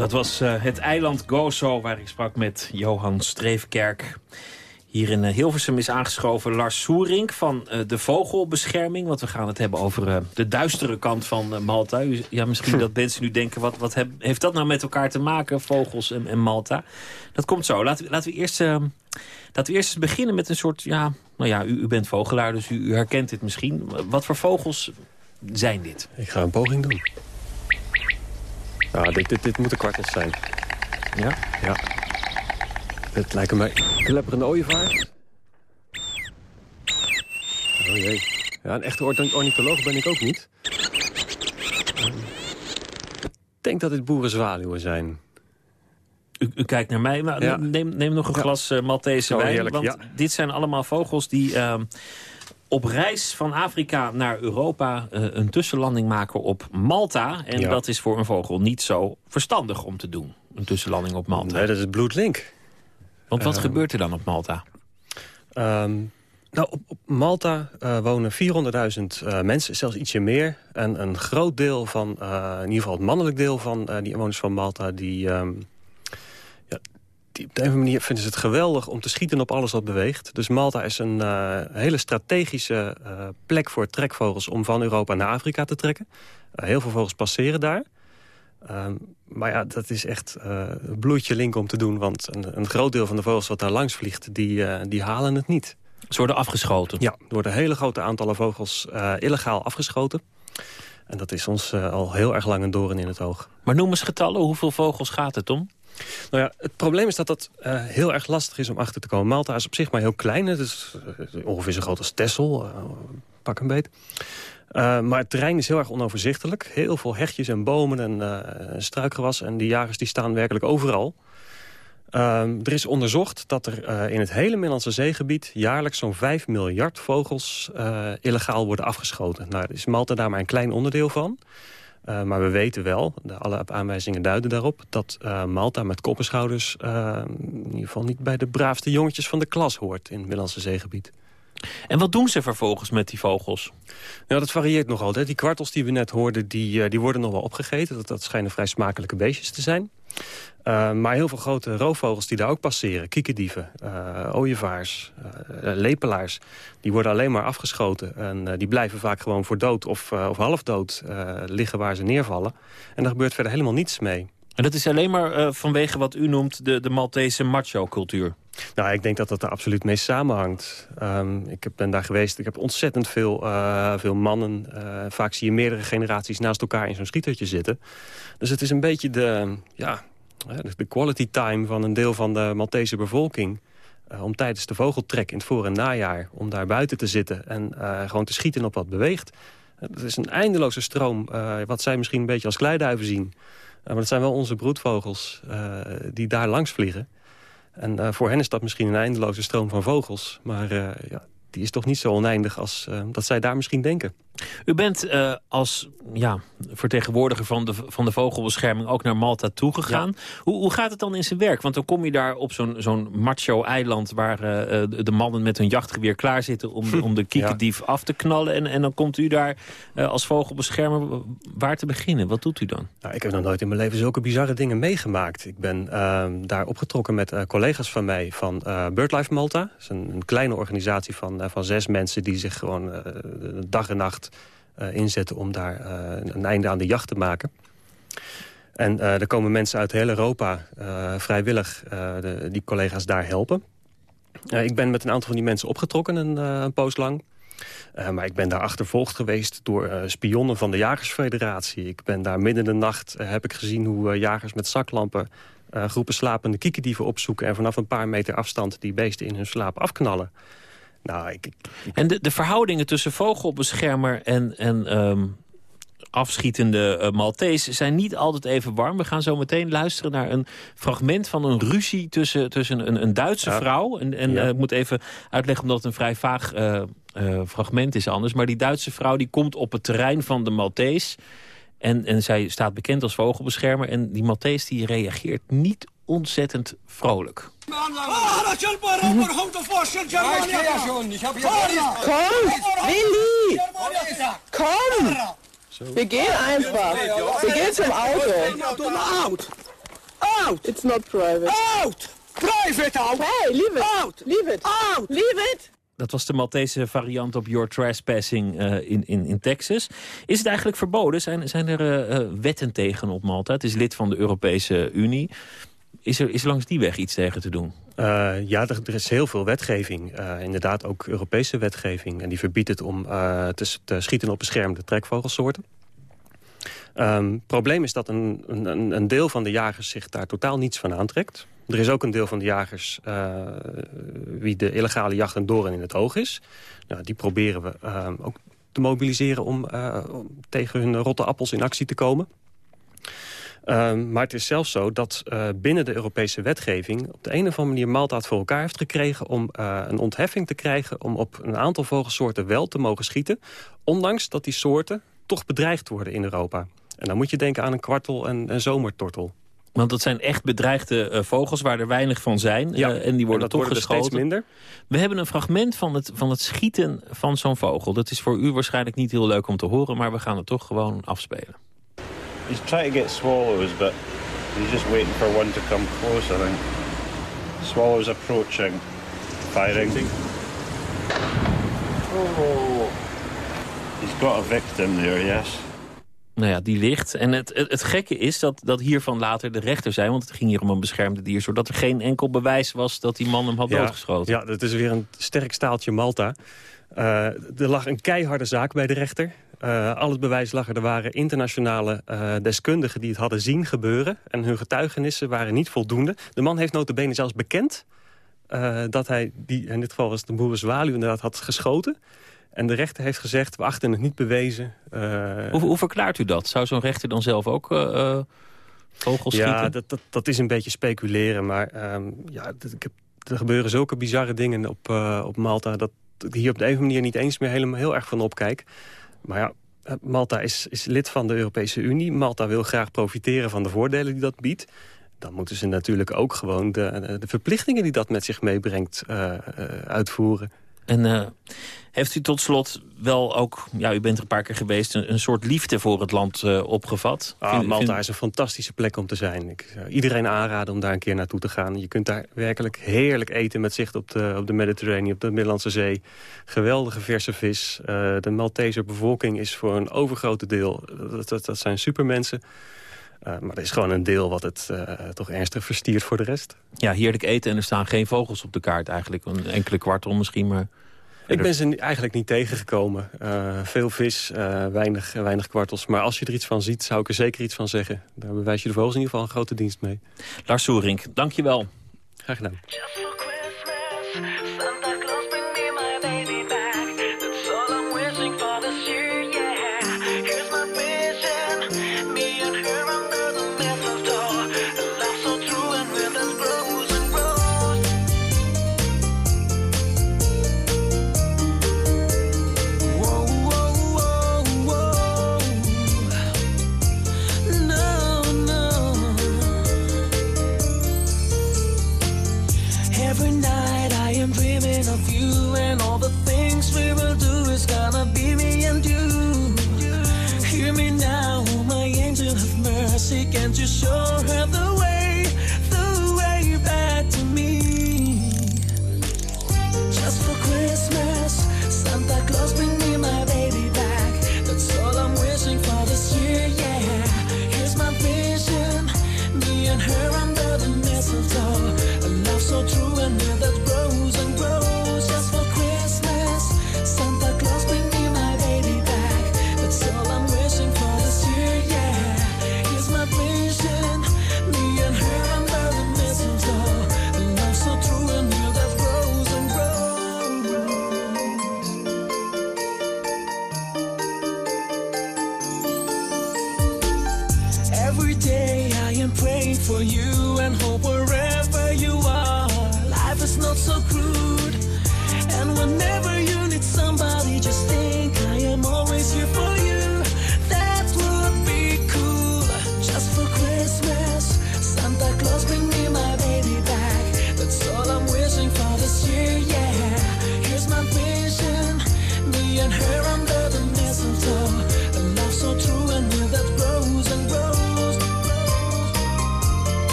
Dat was eh, het eiland Gozo waar ik sprak met Johan Streefkerk. Hier in eh, Hilversum is aangeschoven Lars Soerink van eh, de Vogelbescherming. Want we gaan het hebben over de duistere kant van Malta. U, ja, misschien dat mensen nu denken, wat, wat heb- heeft dat nou met elkaar te maken, vogels en, en Malta? Dat komt zo. Laten we, laten we, eerst, eh, laten we eerst beginnen met een soort... Ja, nou ja, u, u bent vogelaar, dus u, u herkent dit misschien. Wat voor vogels zijn dit? Ik ga een poging doen. Ja, dit, dit, dit moet een kwartet zijn. Ja? Ja. Het lijken mij klepperende ooievaars. Oh jee. Ja, een echte orn- ornitholoog ben ik ook niet. Ik denk dat dit boerenzwaluwen zijn. U, u kijkt naar mij, maar Ja. neem, neem nog een Ja. glas eh, Maltese Oh, wijn. heerlijk, want ja. dit zijn allemaal vogels die ehm, op reis van Afrika naar Europa... eh, een tussenlanding maken op Malta. En Ja. dat is voor een vogel niet zo verstandig om te doen. Een tussenlanding op Malta. Nee, dat is bloedlink. Want wat Ehm, gebeurt er dan op Malta? Ehm, nou, op, op Malta uh, wonen 400.000 uh, mensen, zelfs ietsje meer. En een groot deel van, in ieder geval het mannelijk deel van die inwoners van Malta... die, um, ja, die op de een of andere manier vinden ze het geweldig om te schieten op alles wat beweegt. Dus Malta is een hele strategische plek voor trekvogels... om van Europa naar Afrika te trekken. heel veel vogels passeren daar. Um, maar ja, dat is echt bloedje link om te doen. Want een, een, groot deel van de vogels wat daar langs vliegt, die, die halen het niet. Ze worden afgeschoten? Ja, er worden hele grote aantallen vogels illegaal afgeschoten. En dat is ons al heel erg lang een doorn in het oog. Maar noem eens getallen, hoeveel vogels gaat het om? Nou ja, het probleem is dat dat heel erg lastig is om achter te komen. Malta is op zich maar heel klein. Het is ongeveer zo groot als Texel, pak een beet. Maar het terrein is heel erg onoverzichtelijk. Heel veel hegjes en bomen en struikgewas. En die jagers die staan werkelijk overal. Uh, er is onderzocht dat er in het hele Middellandse zeegebied... jaarlijks zo'n 5 miljard vogels illegaal worden afgeschoten. Nou, is Malta daar maar een klein onderdeel van. Maar we weten wel, de, alle aanwijzingen duiden daarop... dat Malta met koppenschouders in ieder geval niet bij de braafste jongetjes van de klas hoort... in het Middellandse zeegebied. En wat doen ze vervolgens met die vogels? Nou, dat varieert nog altijd. Die kwartels die we net hoorden, die, die worden nog wel opgegeten. Dat, dat schijnen vrij smakelijke beestjes te zijn. Uh, maar heel veel grote roofvogels die daar ook passeren. Kiekendieven, uh, ooievaars, lepelaars. Die worden alleen maar afgeschoten. En die blijven vaak gewoon voor dood of, of half dood liggen waar ze neervallen. En daar gebeurt verder helemaal niets mee. En dat is alleen maar vanwege wat u noemt de, de Maltese macho-cultuur? Nou, ik denk dat dat er absoluut mee samenhangt. Um, ik ben daar geweest, ik heb ontzettend veel, uh, veel mannen. Uh, vaak zie je meerdere generaties naast elkaar in zo'n schietertje zitten. Dus het is een beetje de, ja, de quality time van een deel van de Maltese bevolking... Om tijdens de vogeltrek in het voor- en najaar... om daar buiten te zitten en gewoon te schieten op wat beweegt. Het is een eindeloze stroom, wat zij misschien een beetje als kleiduiven zien. Maar dat zijn wel onze broedvogels die daar langs vliegen... En uh, voor hen is dat misschien een eindeloze stroom van vogels. Maar ja, die is toch niet zo oneindig als dat zij daar misschien denken. U bent uh, als ja, vertegenwoordiger van de, van de vogelbescherming ook naar Malta toegegaan. Ja. Hoe, hoe gaat het dan in zijn werk? Want dan kom je daar op zo'n zo'n macho-eiland... waar uh, de mannen met hun jachtgeweer klaar zitten om, om de kiekendief ja. af te knallen. En, en dan komt u daar uh, als vogelbeschermer waar te beginnen. Wat doet u dan? Nou, ik heb nog nooit in mijn leven zulke bizarre dingen meegemaakt. Ik ben ehm, daar opgetrokken met collega's van mij van BirdLife Malta. Dat is een, een kleine organisatie van, van zes mensen... die zich gewoon dag en nacht inzetten om daar uh, een einde aan de jacht te maken. En uh, er komen mensen uit heel Europa vrijwillig de, die collega's daar helpen. ik ben met een aantal van die mensen opgetrokken een, een poos lang. maar ik ben daar achtervolgd geweest door spionnen van de Jagersfederatie. Ik ben daar midden in de nacht, heb ik gezien hoe jagers met zaklampen... groepen slapende kiekendieven opzoeken... en vanaf een paar meter afstand die beesten in hun slaap afknallen. Nou, ik, ik, En de, de verhoudingen tussen vogelbeschermer en, en um, afschietende uh, Maltese zijn niet altijd even warm. We gaan zo meteen luisteren naar een fragment van een ruzie tussen, tussen een, een Duitse ja. vrouw. En, en ja. uh, ik moet even uitleggen omdat het een vrij vaag uh, fragment is anders. Maar die Duitse vrouw die komt op het terrein van de Maltese. En, en zij staat bekend als vogelbeschermer. En die Maltese die reageert niet ontzettend vrolijk. Komm, Willi! Komm! Wir gehen einfach. Gehen zum Auto. Out! Out! It's not private. Out! Private out! Hey, leave it! Out! Leave it! Out! Leave it! Dat was de Maltese variant op Your Trespassing uh, in, in, in Texas. Is het eigenlijk verboden? Zijn, zijn er uh, wetten tegen op Malta? Het is lid van de Europese Unie. Is er, is langs die weg iets tegen te doen? Uh, ja, er, is heel veel wetgeving. Uh, inderdaad ook Europese wetgeving. En die verbiedt het om uh, te, te, schieten op beschermde trekvogelsoorten. Het um, probleem is dat een, een, een, deel van de jagers zich daar totaal niets van aantrekt. Er is ook een deel van de jagers wie de illegale jacht een doorn in het oog is. Nou, die proberen we ook te mobiliseren om, om tegen hun rotte appels in actie te komen. Um, maar het is zelfs zo dat uh, binnen de Europese wetgeving... op de een of andere manier Malta het voor elkaar heeft gekregen... om uh, een ontheffing te krijgen om op een aantal vogelsoorten wel te mogen schieten... ondanks dat die soorten toch bedreigd worden in Europa. En dan moet je denken aan een kwartel en een zomertortel. Want dat zijn echt bedreigde eh, vogels waar er weinig van zijn. Ja, eh, en die worden dat toch worden steeds geschoten. minder. We hebben een fragment van het, van het schieten van zo'n vogel. Dat is voor u waarschijnlijk niet heel leuk om te horen... maar we gaan het toch gewoon afspelen. He's trying to get swallows, but he's just waiting for one to come close, I think. Swallows approaching. Firing. Oh. He's got a victim there, yes. Nou ja, die ligt. En het, het, het gekke is dat, dat hiervan later de rechter zijn... want het ging hier om een beschermde dier... zodat er geen enkel bewijs was dat die man hem had Ja, doodgeschoten. Ja, dat is weer een sterk staaltje Malta. Eh, er lag een keiharde zaak bij de rechter. Eh, al het bewijs lag er. Er waren internationale eh, deskundigen die het hadden zien gebeuren. En hun getuigenissen waren niet voldoende. De man heeft notabene zelfs bekend eh, dat hij, die, in dit geval was de boer zwaluw, inderdaad had geschoten. En de rechter heeft gezegd, we achten het niet bewezen. Hoe, hoe verklaart u dat? Zou zo'n rechter dan zelf ook vogels ja, schieten? dat, dat, dat is een beetje speculeren. Maar ehm, ja, ik heb, er gebeuren zulke bizarre dingen op, op Malta... dat ik hier op de een manier niet eens meer helemaal heel erg van opkijk. Maar ja, eh, Malta is, is lid van de Europese Unie. Malta wil graag profiteren van de voordelen die dat biedt. Dan moeten ze natuurlijk ook gewoon de, de verplichtingen die dat met zich meebrengt eh, eh, uitvoeren. En eh, heeft u tot slot wel ook... ja, u bent er een paar keer geweest... een, een soort liefde voor het land eh, opgevat? Ah, Vind- Malta vind- is een fantastische plek om te zijn. Ik zou iedereen aanraden om daar een keer naartoe te gaan. Je kunt daar werkelijk heerlijk eten met zicht op de, op de op de Middellandse Zee. Geweldige verse vis. Eh, de Malteser bevolking is voor een overgrote deel, dat, dat, dat zijn supermensen. Eh, maar er is gewoon een deel wat het eh, toch ernstig verstiert voor de rest. Ja, heerlijk eten en er staan geen vogels op de kaart eigenlijk. Een enkele kwartel misschien, maar... Ik ben ze eigenlijk niet tegengekomen. Eh, veel vis, eh, weinig, weinig kwartels. Maar als je er iets van ziet, zou ik er zeker iets van zeggen. Daar bewijs je de vogels in ieder geval een grote dienst mee. Lars Soerink, dank je wel. Graag gedaan.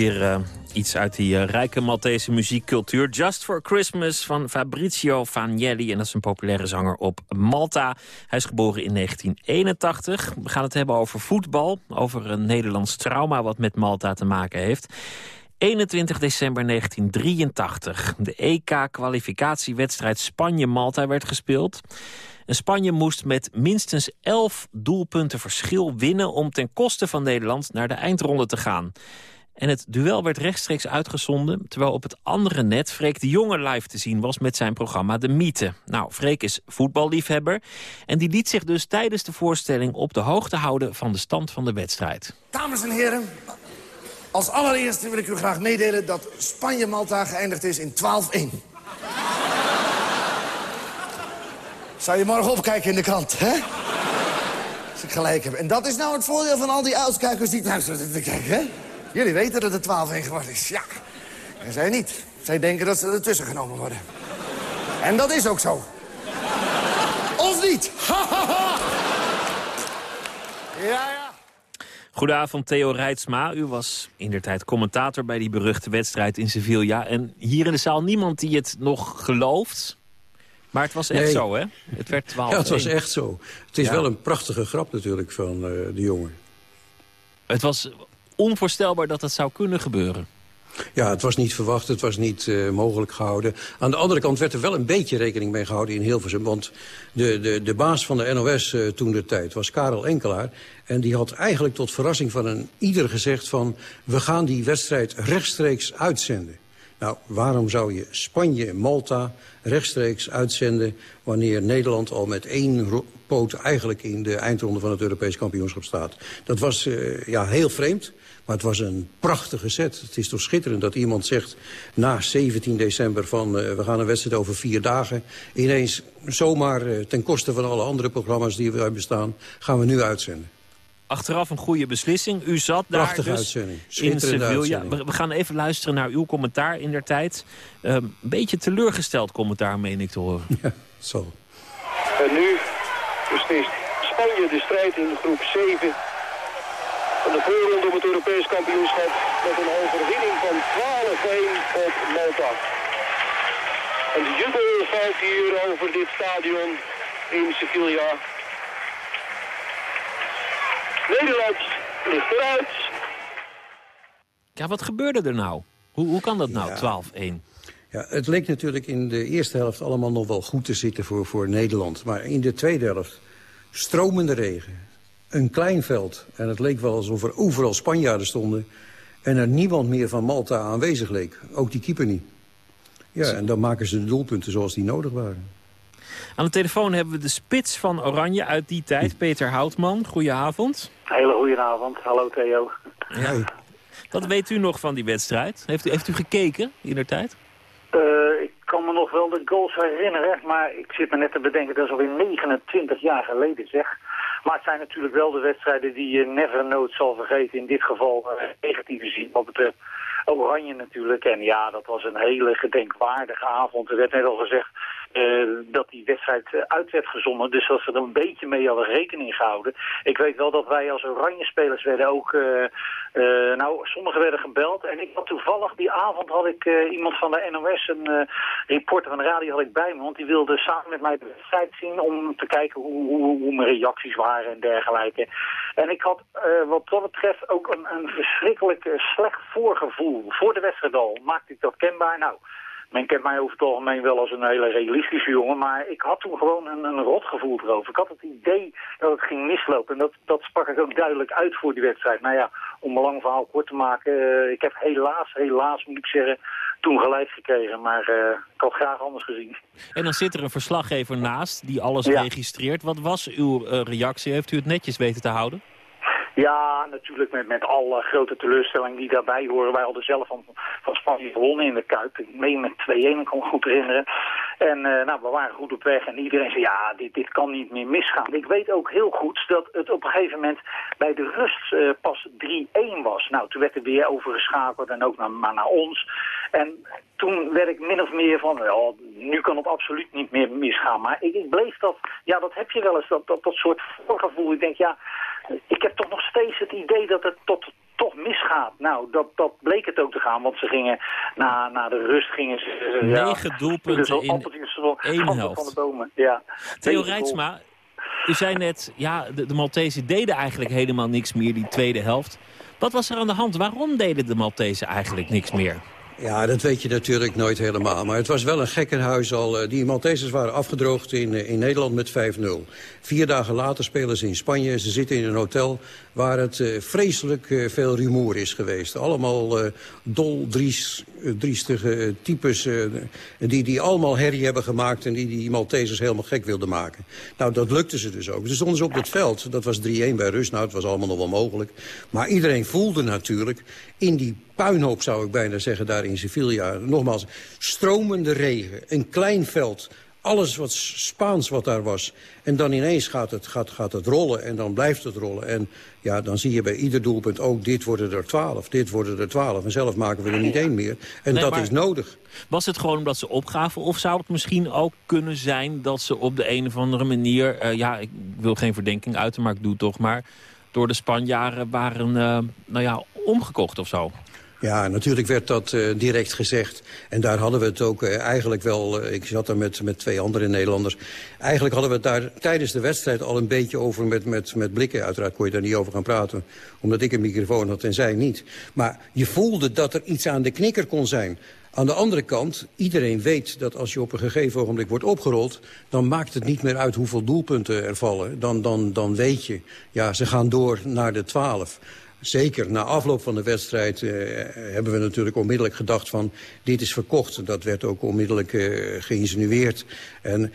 Weer eh, iets uit die eh, rijke Maltese muziekcultuur. Just for Christmas van Fabrizio Fagnelli. En dat is een populaire zanger op Malta. Hij is geboren in 1981. We gaan het hebben over voetbal. Over een Nederlands trauma wat met Malta te maken heeft. 21 december 1983. De EK-kwalificatiewedstrijd Spanje-Malta werd gespeeld. En Spanje moest met minstens 11 doelpunten verschil winnen... om ten koste van Nederland naar de eindronde te gaan. En het duel werd rechtstreeks uitgezonden... terwijl op het andere net Freek de Jonge live te zien was... met zijn programma De Mythe. Nou, Freek is voetballiefhebber... en die liet zich dus tijdens de voorstelling op de hoogte houden... van de stand van de wedstrijd. Dames en heren, als allereerste wil ik u graag meedelen... dat Spanje-Malta geëindigd is in 12-1. Zou je morgen opkijken in de krant, hè? Als ik gelijk heb. En dat is nou het voordeel van al die uitkijkers die thuis zitten te kijken, hè? Jullie weten dat het 12-1 geworden is, ja. En zij niet. Zij denken dat ze ertussen genomen worden. En dat is ook zo. Of niet? Ha, ha, ha. Ja, ja. Goedenavond, Theo Rijtsma. U was in der tijd commentator bij die beruchte wedstrijd in Sevilla. En hier in de zaal niemand die het nog gelooft. Maar het was echt Nee. zo, hè? Het werd 12 Ja, het was echt zo. Het is wel een prachtige grap natuurlijk van eh, de jongen. Het was onvoorstelbaar dat dat zou kunnen gebeuren. Ja, het was niet verwacht, het was niet eh, mogelijk gehouden. Aan de andere kant werd er wel een beetje rekening mee gehouden in Hilversum. Want de, de, de baas van de NOS eh, toen de tijd was Karel Enkelaar. En die had eigenlijk tot verrassing van een ieder gezegd van... we gaan die wedstrijd rechtstreeks uitzenden. Nou, waarom zou je Spanje en Malta rechtstreeks uitzenden... wanneer Nederland al met één poot eigenlijk in de eindronde van het Europees kampioenschap staat? Dat was eh, ja, heel vreemd, maar het was een prachtige set. Het is toch schitterend dat iemand zegt na 17 december van... eh, we gaan een wedstrijd over vier dagen. Ineens zomaar eh, ten koste van alle andere programma's die we bestaan... gaan we nu uitzenden. Achteraf een goede beslissing. U zat daar Prachtige dus uitzending. in Sevilla. we gaan even luisteren naar uw commentaar in der tijd. Ehm, een beetje teleurgesteld commentaar, meen ik te horen. Ja, zo. En nu beslist Spanje de strijd in groep 7 van de voorronde om het Europees kampioenschap met een overwinning van 12-1 op Malta. En de jubel valt hier over dit stadion in Sevilla. Nederland ligt eruit. Ja, wat gebeurde er nou? Hoe, hoe kan dat nou, 12-1? Ja, het leek natuurlijk in de eerste helft allemaal nog wel goed te zitten voor, voor Nederland. Maar in de tweede helft stromende regen, een klein veld. En het leek wel alsof er overal Spanjaarden stonden. En er niemand meer van Malta aanwezig leek. Ook die keeper niet. Ja, en dan maken ze de doelpunten zoals die nodig waren. Aan de telefoon hebben we de spits van Oranje uit die tijd, Peter Houtman. Goedenavond. Hele goede avond. Hallo Theo. Ja. Wat weet u nog van die wedstrijd? Heeft u, heeft u gekeken in der tijd? Eh, ik kan me nog wel de goals herinneren, maar ik zit me net te bedenken, dat is alweer 29 jaar geleden zeg. Maar het zijn natuurlijk wel de wedstrijden die je never nooit zal vergeten. In dit geval uh, negatieve zin, wat betreft Oranje natuurlijk. En ja, dat was een hele gedenkwaardige avond. Er werd net al gezegd dat die wedstrijd uh, uit werd gezonden. Dus dat ze er een beetje mee hadden rekening gehouden. Ik weet wel dat wij als Oranje-spelers werden ook... Uh, nou, sommigen werden gebeld. En ik had toevallig, die avond had ik iemand van de NOS, een reporter van de radio had ik bij me. Want die wilde samen met mij de wedstrijd zien om te kijken hoe, hoe, hoe mijn reacties waren en dergelijke. En ik had wat dat betreft ook een, een verschrikkelijk slecht voorgevoel. Voor de wedstrijd al maakte ik dat kenbaar. Nou... Men kent mij over het algemeen wel als een hele realistische jongen, maar ik had toen gewoon een, een rotgevoel erover. Ik had het idee dat het ging mislopen en dat, dat sprak ik ook duidelijk uit voor die wedstrijd. Nou ja, om een lang verhaal kort te maken, uh, ik heb helaas, helaas moet ik zeggen, toen gelijk gekregen, maar uh, ik had graag anders gezien. En dan zit er een verslaggever naast die alles ja. registreerd. Wat was uw uh, reactie? Heeft u het netjes weten te houden? Ja, natuurlijk met, met alle grote teleurstellingen die daarbij horen. Wij hadden zelf van, van Spanje gewonnen in de Kuip. Ik meen met 2-1, ik kan me goed herinneren. En uh, nou, we waren goed op weg en iedereen zei, ja, dit, dit kan niet meer misgaan. Ik weet ook heel goed dat het op een gegeven moment bij de rust uh, pas 3-1 was. Nou, toen werd er weer overgeschakeld en ook naar, maar naar ons. En toen werd ik min of meer van, nu kan het absoluut niet meer misgaan. Maar ik, ik bleef dat, ja, dat heb je wel eens, dat, dat, dat soort voorgevoel. Ik denk, ja, ik heb toch nog steeds het idee dat het tot, toch misgaat. Nou, dat, dat bleek het ook te gaan, want ze gingen na, na de rust gingen ze... Negen doelpunten dus in één helft. Van de bomen. Ja. Theo Rijtsma, U zei net, ja, de, de Maltezen deden eigenlijk helemaal niks meer die tweede helft. Wat was er aan de hand? Waarom deden de Maltezen eigenlijk niks meer? Ja, dat weet je natuurlijk nooit helemaal. Maar het was wel een gekkenhuis al. Eh, die Maltesers waren afgedroogd in, eh, in Nederland met 5-0. Vier dagen later spelen ze in Spanje. Ze zitten in een hotel waar het uh, vreselijk veel rumoer is geweest. Allemaal uh, dol, dries, driestige types die, die allemaal herrie hebben gemaakt... en die die Maltesers helemaal gek wilden maken. Nou, dat lukte ze dus ook. Ze stonden ze op het veld. Dat was 3-1 bij rust. Nou, het was allemaal nog wel mogelijk. Maar iedereen voelde natuurlijk in die puinhoop, zou ik bijna zeggen, daar in Sevilla. Nogmaals, stromende regen, een klein veld alles wat Spaans wat daar was. En dan ineens gaat het, gaat, gaat het rollen en dan blijft het rollen. En ja, dan zie je bij ieder doelpunt ook, dit worden er twaalf, dit worden er twaalf. En zelf maken we er niet één meer. En dat is nodig. Was het gewoon omdat ze opgaven? Of zou het misschien ook kunnen zijn dat ze op de een of andere manier... Uh, ja, ik wil geen verdenking uiten, maar ik doe het toch maar... door de Spanjaren waren, uh, nou ja, omgekocht of zo? Ja, natuurlijk werd dat uh, direct gezegd. En daar hadden we het ook uh, eigenlijk wel... Uh, ik zat daar met, met twee andere Nederlanders. Eigenlijk hadden we het daar tijdens de wedstrijd al een beetje over met, met, met blikken. Uiteraard kon je daar niet over gaan praten, omdat ik een microfoon had en zij niet. Maar je voelde dat er iets aan de knikker kon zijn. Aan de andere kant, iedereen weet dat als je op een gegeven ogenblik wordt opgerold... dan maakt het niet meer uit hoeveel doelpunten er vallen. Dan, dan, dan weet je, ja, ze gaan door naar de twaalf. Zeker, na afloop van de wedstrijd uh, hebben we natuurlijk onmiddellijk gedacht van... dit is verkocht. Dat werd ook onmiddellijk uh, geïnsinueerd. En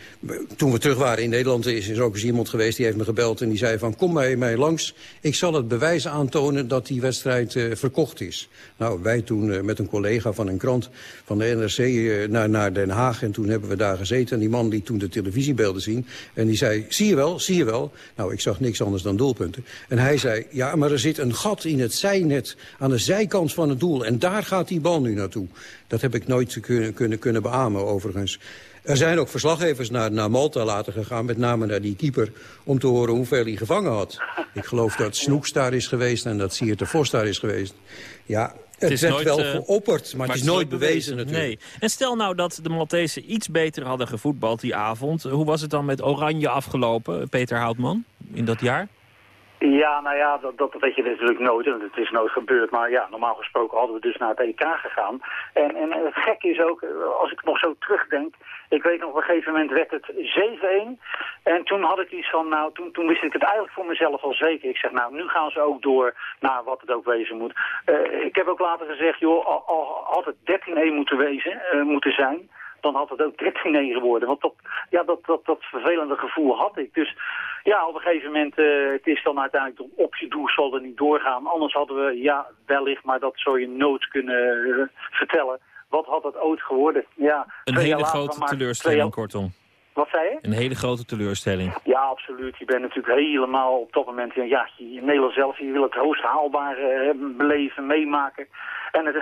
toen we terug waren in Nederland is er ook eens iemand geweest... die heeft me gebeld en die zei van kom bij mij langs. Ik zal het bewijs aantonen dat die wedstrijd verkocht is. Nou, wij toen met een collega van een krant van de NRC naar, naar Den Haag... en toen hebben we daar gezeten en die man liet toen de televisiebeelden zien... en die zei, zie je wel, zie je wel. Nou, ik zag niks anders dan doelpunten. En hij zei, ja, maar er zit een gat in het zijnet aan de zijkant van het doel. En daar gaat die bal nu naartoe. Dat heb ik nooit kunnen, kunnen, kunnen beamen overigens. Er zijn ook verslaggevers naar, naar Malta later gegaan, met name naar die keeper... om te horen hoeveel hij gevangen had. Ik geloof dat Snoeks daar is geweest en dat Siert de Vos daar is geweest. Ja, het, het werd nooit, wel geopperd, maar, maar, het is nooit bewezen, bewezen natuurlijk. Nee. En stel nou dat de Maltese iets beter hadden gevoetbald die avond. Hoe was het dan met Oranje afgelopen, Peter Houtman, in dat jaar? Ja, nou ja, dat, dat weet je natuurlijk nooit. Het is nooit gebeurd. Maar ja, normaal gesproken hadden we dus naar het EK gegaan. En, en het gekke is ook, als ik nog zo terugdenk... Ik weet nog, op een gegeven moment werd het 7-1. En toen had ik iets van, nou, toen, toen wist ik het eigenlijk voor mezelf al zeker. Ik zeg, nou, nu gaan ze ook door naar wat het ook wezen moet. Uh, ik heb ook later gezegd, joh, al, had het 13-1 moeten wezen, uh, moeten zijn dan had het ook 13-1 geworden. Want dat, ja, dat, dat, dat vervelende gevoel had ik. Dus ja, op een gegeven moment, uh, het is dan uiteindelijk de optiedoel zal er niet doorgaan. Anders hadden we, ja, wellicht, maar dat zou je nooit kunnen uh, vertellen. Wat had het ooit geworden? Ja, Een hele grote teleurstelling, kortom. Wat zei je? Een hele grote teleurstelling. Ja, absoluut. Je bent natuurlijk helemaal op dat moment... Ja, in Nederland zelf, je wil het hoogst haalbare uh, beleven, meemaken. En het,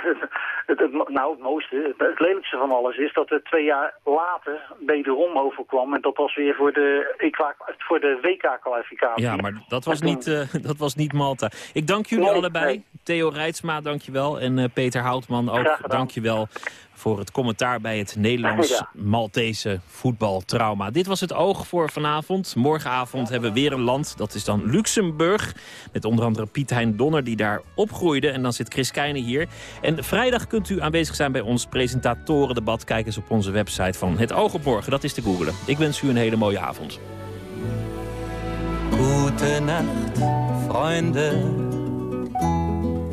het, het, nou, het mooiste, het, lelijkste van alles is dat het twee jaar later wederom overkwam. En dat was weer voor de, voor de WK-kwalificatie. Ja, maar dat was, niet, uh, dat was niet Malta. Ik dank jullie nee, allebei. Nee. Theo Rijtsma, dankjewel. En uh, Peter Houtman ook, dankjewel voor het commentaar bij het Nederlands-Maltese voetbaltrauma. Dit was het oog voor vanavond. Morgenavond hebben we weer een land, dat is dan Luxemburg. Met onder andere Piet Hein Donner die daar opgroeide. En dan zit Chris Keijne hier. En vrijdag kunt u aanwezig zijn bij ons presentatorendebat. Kijk eens op onze website van Het Oog op Morgen. Dat is te googelen. Ik wens u een hele mooie avond. Gute Nacht, Freunde.